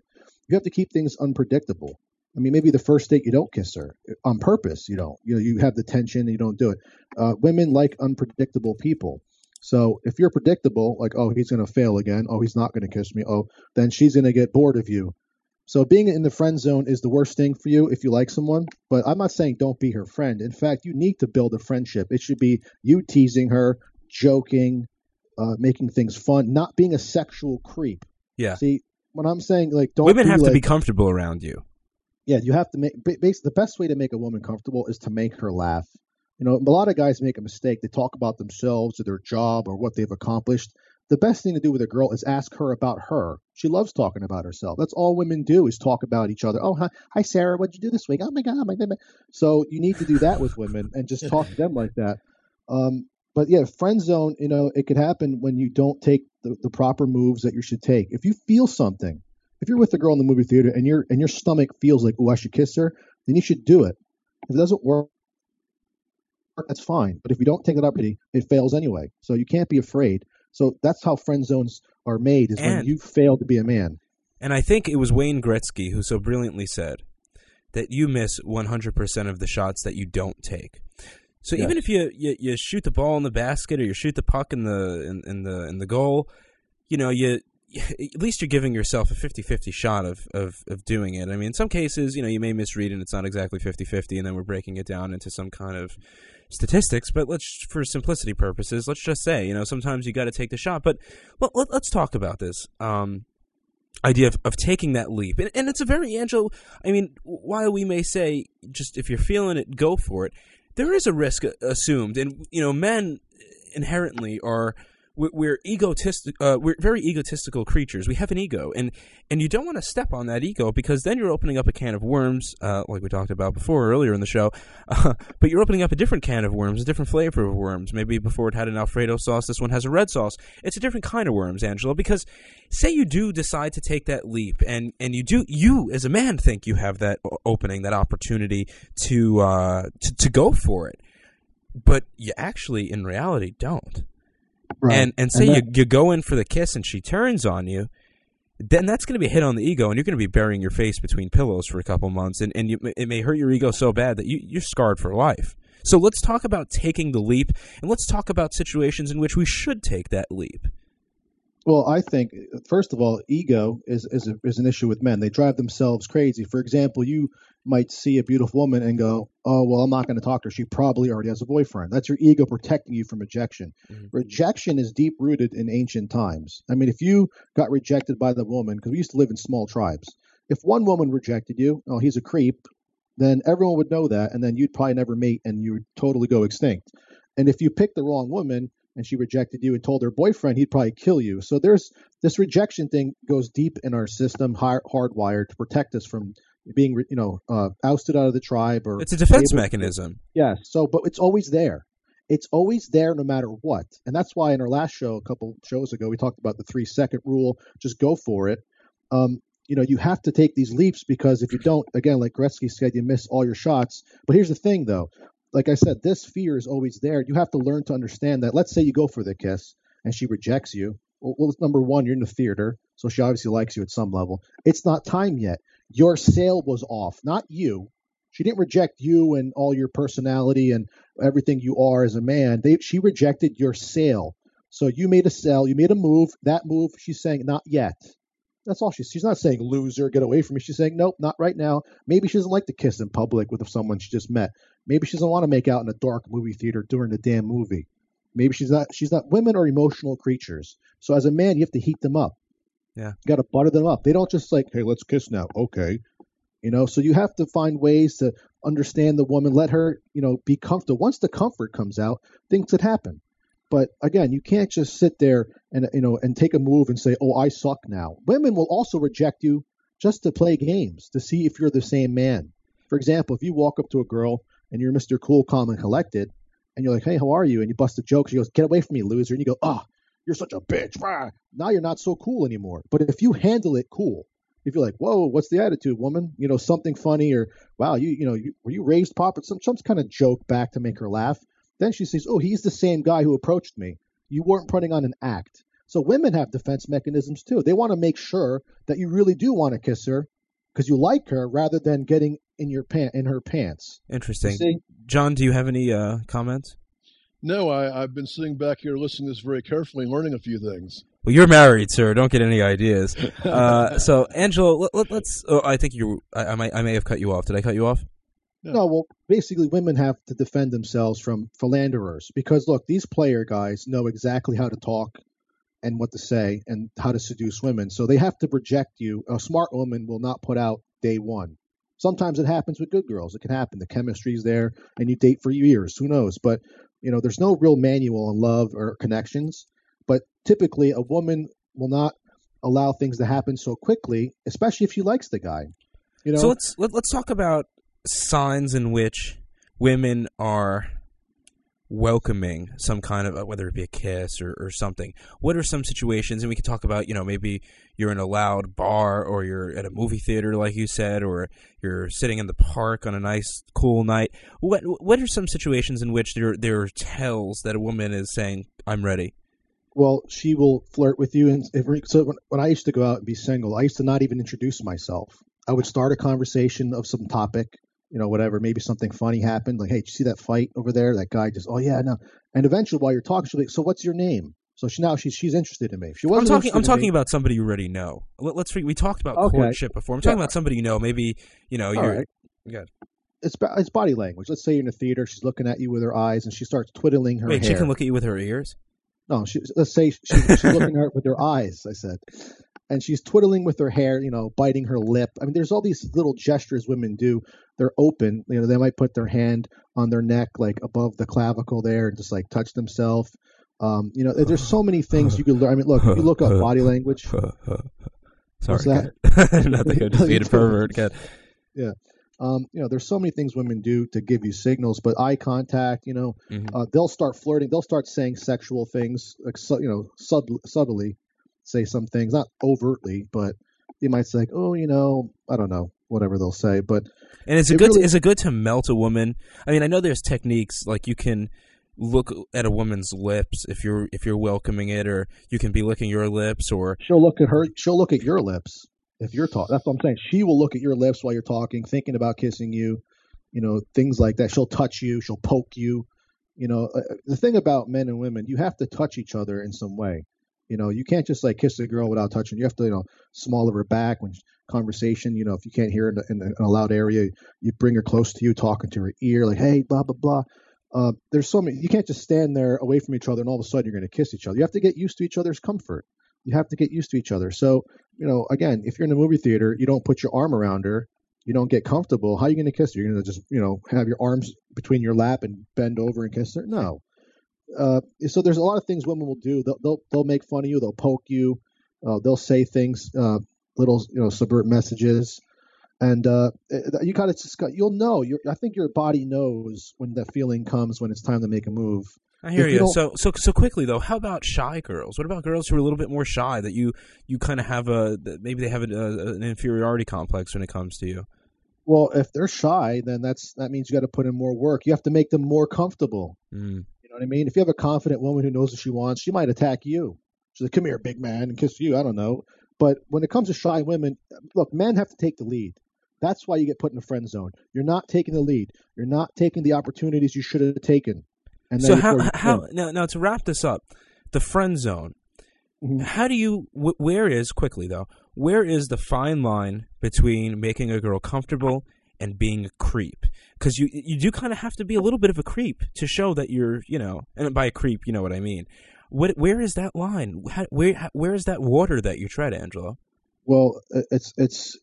you have to keep things unpredictable. I mean, maybe the first date you don't kiss her on purpose. You don't. You know, you have the tension and you don't do it. Uh, women like unpredictable people. So if you're predictable, like, oh, he's going to fail again. Oh, he's not going to kiss me. Oh, then she's going to get bored of you. So being in the friend zone is the worst thing for you if you like someone. But I'm not saying don't be her friend. In fact, you need to build a friendship. It should be you teasing her, joking, uh, making things fun, not being a sexual creep. Yeah. See, when I'm saying like don't Women be have to be comfortable around you. yeah, you have to make basically the best way to make a woman comfortable is to make her laugh. You know, a lot of guys make a mistake. They talk about themselves or their job or what they've accomplished. The best thing to do with a girl is ask her about her. She loves talking about herself. That's all women do is talk about each other. Oh, hi, hi Sarah, what'd you do this week? Oh my god, oh my god. So you need to do that with women and just talk to them like that. Um, but yeah, friend zone, you know, it could happen when you don't take the, the proper moves that you should take. If you feel something, if you're with a girl in the movie theater and your and your stomach feels like, oh, I should kiss her, then you should do it. If it doesn't work, that's fine. But if you don't take that opportunity, it fails anyway. So you can't be afraid. So that's how friend zones are made: is when you fail to be a man. And I think it was Wayne Gretzky who so brilliantly said that you miss 100% of the shots that you don't take. So Yes. even if you, you you shoot the ball in the basket or you shoot the puck in the in, in the in the goal, you know, you at least you're giving yourself a 50-50 shot of, of, of doing it. I mean, in some cases, you know, you may misread and it's not exactly 50-50 and then we're breaking it down into some kind of statistics, but let's for simplicity purposes, let's just say, you know, sometimes you got to take the shot. But let, let's talk about this. Um idea of, of taking that leap. And, and it's a very Angelo. I mean, while we may say just if you're feeling it, go for it. There is a risk uh, assumed, and you know, men inherently are we're, egotistic. Uh, we're very egotistical creatures. We have an ego, and and you don't want to step on that ego because then you're opening up a can of worms, uh, like we talked about before earlier in the show. Uh, but you're opening up a different can of worms, a different flavor of worms. Maybe before it had an Alfredo sauce, this one has a red sauce. It's a different kind of worms, Angelo Because say you do decide to take that leap, and and you do you as a man think you have that opening, that opportunity to uh, to, to go for it, but you actually in reality don't Right. and and say that- you you go in for the kiss and she turns on you, then that's going to be a hit on the ego, and you're going to be burying your face between pillows for a couple months, and and you, it may hurt your ego so bad that you you're scarred for life. So let's talk about taking the leap, and let's talk about situations in which we should take that leap. Well, I think first of all, ego is is, a, is an issue with men. They drive themselves crazy. For example, you might see a beautiful woman and go, "Oh, well, I'm not going to talk to her. She probably already has a boyfriend." That's your ego protecting you from rejection. Mm-hmm. Rejection is deep rooted in ancient times. I mean, if you got rejected by the woman, because we used to live in small tribes, if one woman rejected you, oh, he's a creep, then everyone would know that, and then you'd probably never mate, and you would totally go extinct. And if you picked the wrong woman and she rejected you and told her boyfriend, he'd probably kill you. So there's this rejection thing goes deep in our system, hard, hardwired to protect us from being, you know, uh, ousted out of the tribe or It's a defense able- mechanism. Yes. So, but it's always there. It's always there no matter what. And that's why in our last show, a couple shows ago, we talked about the three second rule. Just go for it. Um, you know, you have to take these leaps because if you don't, again, like Gretzky said, you miss all your shots. But here's the thing, though. Like I said, this fear is always there. You have to learn to understand that. Let's say you go for the kiss and she rejects you. Well, well, number one, you're in the theater, so she obviously likes you at some level. It's not time yet. Your sale was off, not you. She didn't reject you and all your personality and everything you are as a man. They, she rejected your sale. So you made a sale, you made a move. That move, she's saying, not yet. That's all she's. She's not saying loser, get away from me. She's saying nope, not right now. Maybe she doesn't like to kiss in public with someone she just met. Maybe she doesn't want to make out in a dark movie theater during the damn movie. Maybe she's not. She's not. Women are emotional creatures. So as a man, you have to heat them up. Yeah. You got to butter them up. They don't just like, hey, let's kiss now. Okay. You know, so you have to find ways to understand the woman, let her, you know, be comfortable. Once the comfort comes out, things could happen. But again, you can't just sit there and you know and take a move and say, "Oh, I suck now." Women will also reject you just to play games to see if you're the same man. For example, if you walk up to a girl and you're Mr. Cool, Calm, and Collected, and you're like, "Hey, how are you?" and you bust a joke, she goes, "Get away from me, loser!" and you go, "Ah, you're such a bitch." Rah. Now you're not so cool anymore. But if you handle it cool, if you're like, "Whoa, what's the attitude, woman?" You know, something funny or "Wow, you you know, you, were you raised pop?" or some some kind of joke back to make her laugh. Then she says, "Oh, he's the same guy who approached me. You weren't putting on an act." So women have defense mechanisms too. They want to make sure that you really do want to kiss her because you like her, rather than getting in your pant in her pants. Interesting. John, do you have any uh, comments? No, I, I've been sitting back here listening to this very carefully, learning a few things. Well, you're married, sir. Don't get any ideas. Uh, so, Angelo, let, us oh, I think you. I, I, might. I may have cut you off. Did I cut you off? No. no, well, basically, women have to defend themselves from philanderers because look, these player guys know exactly how to talk and what to say and how to seduce women. So they have to reject you. A smart woman will not put out day one. Sometimes it happens with good girls. It can happen. The chemistry's there, and you date for years. Who knows? But you know, there's no real manual on love or connections. But typically, a woman will not allow things to happen so quickly, especially if she likes the guy. You know. So let's let, us let us talk about signs in which women are welcoming some kind of uh, whether it be a kiss or, or something. What are some situations and we could talk about you know maybe you're in a loud bar or you're at a movie theater like you said or you're sitting in the park on a nice cool night. What what are some situations in which there there are tells that a woman is saying i'm ready well she will flirt with you and if, so when, when i used to go out and be single i used to not even introduce myself. I would start a conversation of some topic you know, whatever, maybe something funny happened. Like, hey, did you see that fight over there? That guy just, oh yeah, no. And eventually, while you're talking, she'll be, so what's your name? So she now she's she's interested in me. If she wasn't. I'm talking. I'm talking me, about somebody you already know. Let, us we talked about okay. courtship before. I'm talking yeah. about somebody you know. Maybe you know you're. Right. Good. It's it's body language. Let's say you're in a theater. She's looking at you with her eyes, and she starts twiddling her Wait, hair. she can look at you with her ears. No, she, let's say she, she's looking at her with her eyes. I said, and she's twiddling with her hair, you know, biting her lip. I mean, there's all these little gestures women do. They're open, you know, they might put their hand on their neck, like above the clavicle there, and just like touch themselves. Um, you know, there's so many things you can learn. I mean, look, you look up body language. Sorry, that? nothing. I just being a pervert. Cat. Yeah. Um, you know, there's so many things women do to give you signals, but eye contact, you know, mm-hmm. uh, they'll start flirting. They'll start saying sexual things, like, you know, sub- subtly say some things, not overtly, but they might say, like, "Oh, you know, I don't know, whatever they'll say." But and is it, it good? Really... To, is it good to melt a woman? I mean, I know there's techniques like you can look at a woman's lips if you're if you're welcoming it, or you can be licking your lips, or she'll look at her. She'll look at your lips if you're talking. That's what I'm saying. She will look at your lips while you're talking, thinking about kissing you. You know, things like that. She'll touch you. She'll poke you. You know, uh, the thing about men and women, you have to touch each other in some way. You know, you can't just like kiss a girl without touching. You have to, you know, small of her back when conversation. You know, if you can't hear in, in, in a loud area, you bring her close to you, talking to her ear, like, hey, blah blah blah. Uh, there's so many. You can't just stand there away from each other and all of a sudden you're going to kiss each other. You have to get used to each other's comfort. You have to get used to each other. So, you know, again, if you're in a movie theater, you don't put your arm around her, you don't get comfortable. How are you going to kiss her? You're going to just, you know, have your arms between your lap and bend over and kiss her? No uh, so there's a lot of things women will do. They'll they'll, they'll make fun of you. They'll poke you. Uh, they'll say things, uh, little you know, subvert messages, and uh, you gotta just you'll know. I think your body knows when that feeling comes when it's time to make a move. I hear you. you so so so quickly though. How about shy girls? What about girls who are a little bit more shy that you you kind of have a maybe they have a, a, an inferiority complex when it comes to you? Well, if they're shy, then that's that means you got to put in more work. You have to make them more comfortable. Mm know what I mean? If you have a confident woman who knows what she wants, she might attack you. She's like, "Come here, big man," and kiss you. I don't know. But when it comes to shy women, look, men have to take the lead. That's why you get put in the friend zone. You're not taking the lead. You're not taking the opportunities you should have taken. And so how how now now to wrap this up, the friend zone. Mm-hmm. How do you? Wh- where is quickly though? Where is the fine line between making a girl comfortable and being a creep because you you do kind of have to be a little bit of a creep to show that you're you know and by a creep you know what I mean. What where is that line? How, where where is that water that you tread, Angelo? Well, it's it's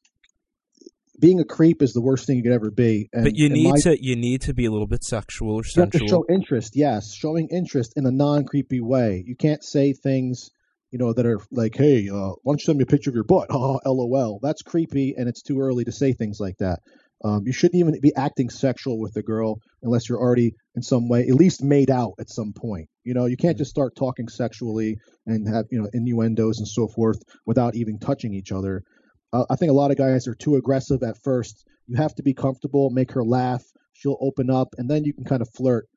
being a creep is the worst thing you could ever be. And, but you need my, to you need to be a little bit sexual or sensual. You have to show interest, yes, showing interest in a non creepy way. You can't say things you know, that are like, hey, uh, why don't you send me a picture of your butt? Oh, LOL. That's creepy, and it's too early to say things like that. Um, you shouldn't even be acting sexual with the girl unless you're already in some way at least made out at some point. You know, you can't just start talking sexually and have you know innuendos and so forth without even touching each other. Uh, I think a lot of guys are too aggressive at first. You have to be comfortable, make her laugh. She'll open up, and then you can kind of flirt,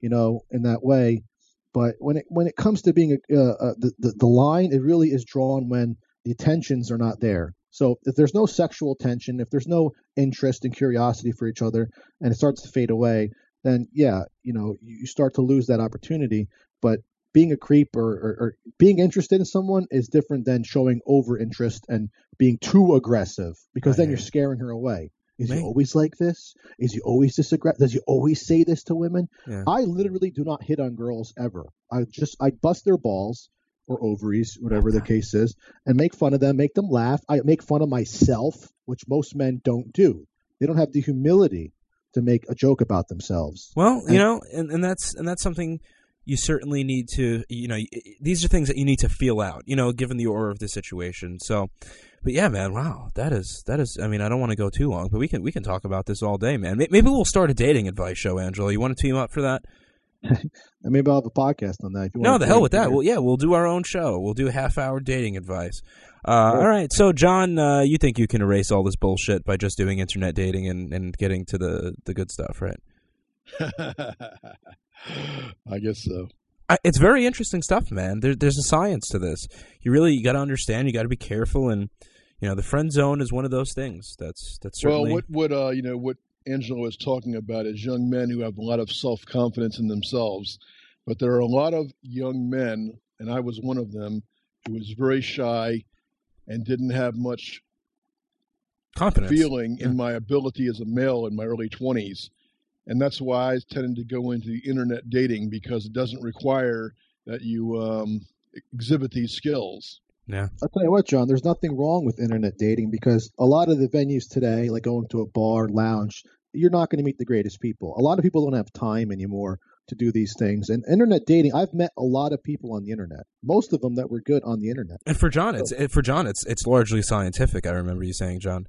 you know, in that way. But when it when it comes to being a, uh, uh, the, the the line, it really is drawn when the tensions are not there. So if there's no sexual tension, if there's no interest and curiosity for each other, and it starts to fade away, then yeah, you know, you start to lose that opportunity. But being a creep or, or, or being interested in someone is different than showing over interest and being too aggressive because then you're scaring her away. Is he always like this? Is he always this aggressive? Does he always say this to women? Yeah. I literally do not hit on girls ever. I just I bust their balls or ovaries, whatever the case is, and make fun of them, make them laugh. I make fun of myself, which most men don't do. They don't have the humility to make a joke about themselves. Well, you know, and, and that's and that's something you certainly need to, you know, these are things that you need to feel out, you know, given the aura of the situation. So, but yeah, man, wow, that is that is. I mean, I don't want to go too long, but we can we can talk about this all day, man. Maybe we'll start a dating advice show, Angelo. You want to team up for that? Maybe I'll have a podcast on that. If you No, the hell with that. Well, yeah, we'll do our own show. We'll do half hour dating advice. Uh, All right, so John, uh, you think you can erase all this bullshit by just doing internet dating and, and getting to the, the good stuff, right? I guess so. I, it's very interesting stuff, man. There, there's a science to this. You really you got to understand. You got to be careful, and you know the friend zone is one of those things. That's that's certainly Well, what what uh you know what Angelo was talking about is young men who have a lot of self confidence in themselves, but there are a lot of young men, and I was one of them, who was very shy and didn't have much confidence. feeling in my ability as a male in my early twenties, and that's why I tended to go into the internet dating because it doesn't require that you um, exhibit these skills. Yeah. I'll tell you what, John, there's nothing wrong with internet dating because a lot of the venues today, like going to a bar, lounge, you're not going to meet the greatest people. A lot of people don't have time anymore to do these things. And internet dating, I've met a lot of people on the internet. Most of them that were good on the internet. And for John, it's it, for John, it's it's largely scientific. I remember you saying, John.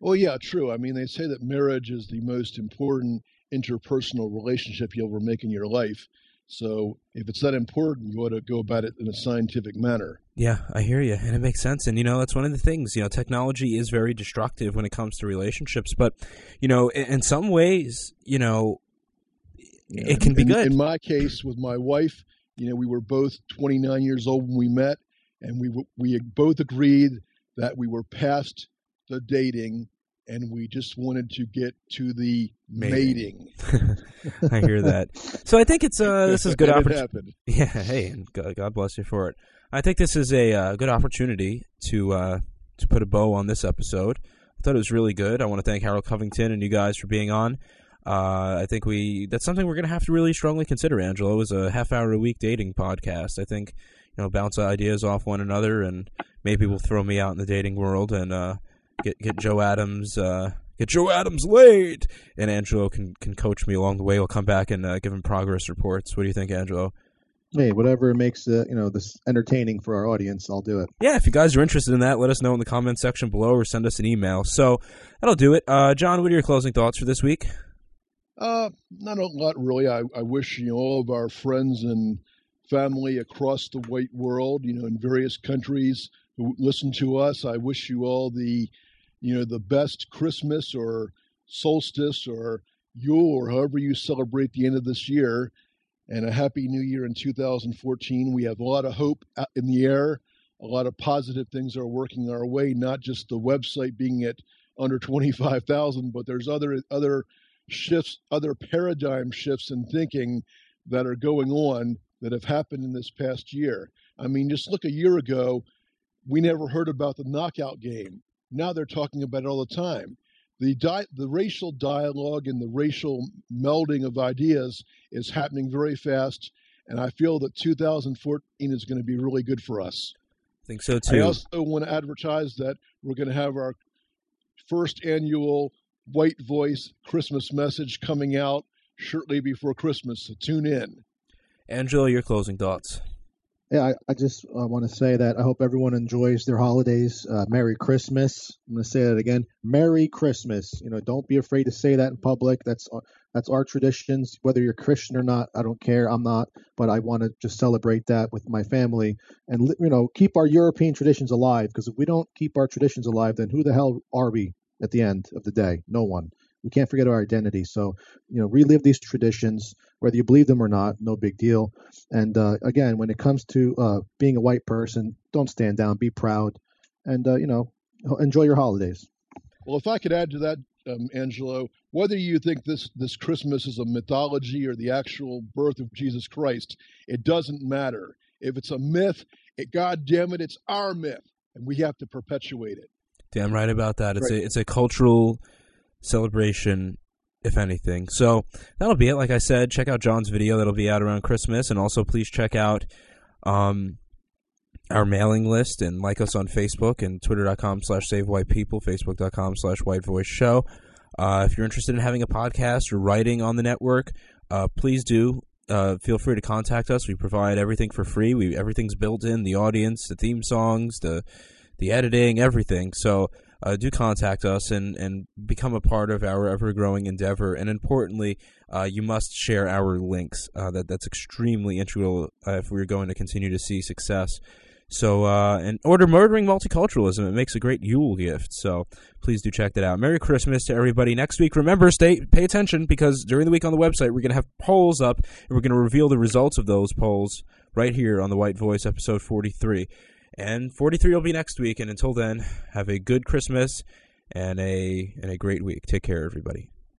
Well, yeah, true. I mean, they say that marriage is the most important interpersonal relationship you'll ever make in your life. So if it's that important, you ought to go about it in a scientific manner. Yeah, I hear you, and it makes sense. And you know, that's one of the things. You know, technology is very destructive when it comes to relationships, but you know, in, in some ways, you know, it can be good. In my case, with my wife, you know, we were both 29 years old when we met, and we we both agreed that we were past the dating, and we just wanted to get to the Mating. mating. I hear that. So I think it's uh this is a good opportunity. Yeah, hey, and God, bless you for it. I think this is a uh, good opportunity to uh, to put a bow on this episode. I thought it was really good. I want to thank Harold Covington and you guys for being on. Uh, I think we that's something we're going to have to really strongly consider. Angelo it was a half hour a week dating podcast. I think you know bounce ideas off one another, and maybe we'll throw me out in the dating world and uh, get get Joe Adams. Uh, Get Joe Adams laid, and Angelo can can coach me along the way. We'll come back and uh, give him progress reports. What do you think, Angelo? Hey, whatever makes uh, you know this entertaining for our audience, I'll do it. Yeah, if you guys are interested in that, let us know in the comment section below or send us an email. So that'll do it. Uh, John, what are your closing thoughts for this week? Uh, not a lot really. I, I wish you know all of our friends and family across the white world, you know, in various countries who listen to us. I wish you all the, you know, the best Christmas or solstice or Yule or however you celebrate the end of this year, and a happy New Year in 2014. We have a lot of hope in the air. A lot of positive things are working our way. Not just the website being at under 25,000, but there's other other shifts, other paradigm shifts in thinking that are going on that have happened in this past year. I mean, just look a year ago, we never heard about the knockout game. Now they're talking about it all the time. The di- the racial dialogue and the racial melding of ideas is happening very fast, and I feel that 2014 is going to be really good for us. I think so too. I also want to advertise that we're going to have our first annual White Voice Christmas message coming out shortly before Christmas. So tune in. Angelo, your closing thoughts. Yeah, I, I just uh, want to say that I hope everyone enjoys their holidays. Uh, Merry Christmas. I'm going to say that again. Merry Christmas. You know, don't be afraid to say that in public. That's our- that's our traditions. Whether you're Christian or not, I don't care. I'm not, but I want to just celebrate that with my family and you know keep our European traditions alive. Because if we don't keep our traditions alive, then who the hell are we at the end of the day? No one. We can't forget our identity. So you know, relive these traditions, whether you believe them or not. No big deal. And uh, again, when it comes to uh, being a white person, don't stand down. Be proud, and uh, you know, enjoy your holidays. Well, if I could add to that, um, Angelo, whether you think this this Christmas is a mythology or the actual birth of Jesus Christ, it doesn't matter. If it's a myth, it, God damn it, it's our myth, and we have to perpetuate it. Damn right about that. It's Right. a it's a cultural celebration, if anything. So that'll be it. Like I said, check out John's video. That'll be out around Christmas, and also please check out um, our mailing list and like us on Facebook and Twitter.com slash Save White People, Facebook.com slash White Voice Show. Uh, if you're interested in having a podcast or writing on the network, uh, please do. Uh, feel free to contact us. We provide everything for free. We everything's built in: the audience, the theme songs, the the editing, everything. So uh, do contact us and, and become a part of our ever growing endeavor. And importantly, uh, you must share our links. Uh, that that's extremely integral uh, if we're going to continue to see success. So uh, and order murdering multiculturalism. It makes a great Yule gift. So please do check that out. Merry Christmas to everybody. Next week, remember, stay pay attention because during the week on the website we're going to have polls up and we're going to reveal the results of those polls right here on the White Voice episode 43. And 43 will be next week. And until then, have a good Christmas and a and a great week. Take care, everybody.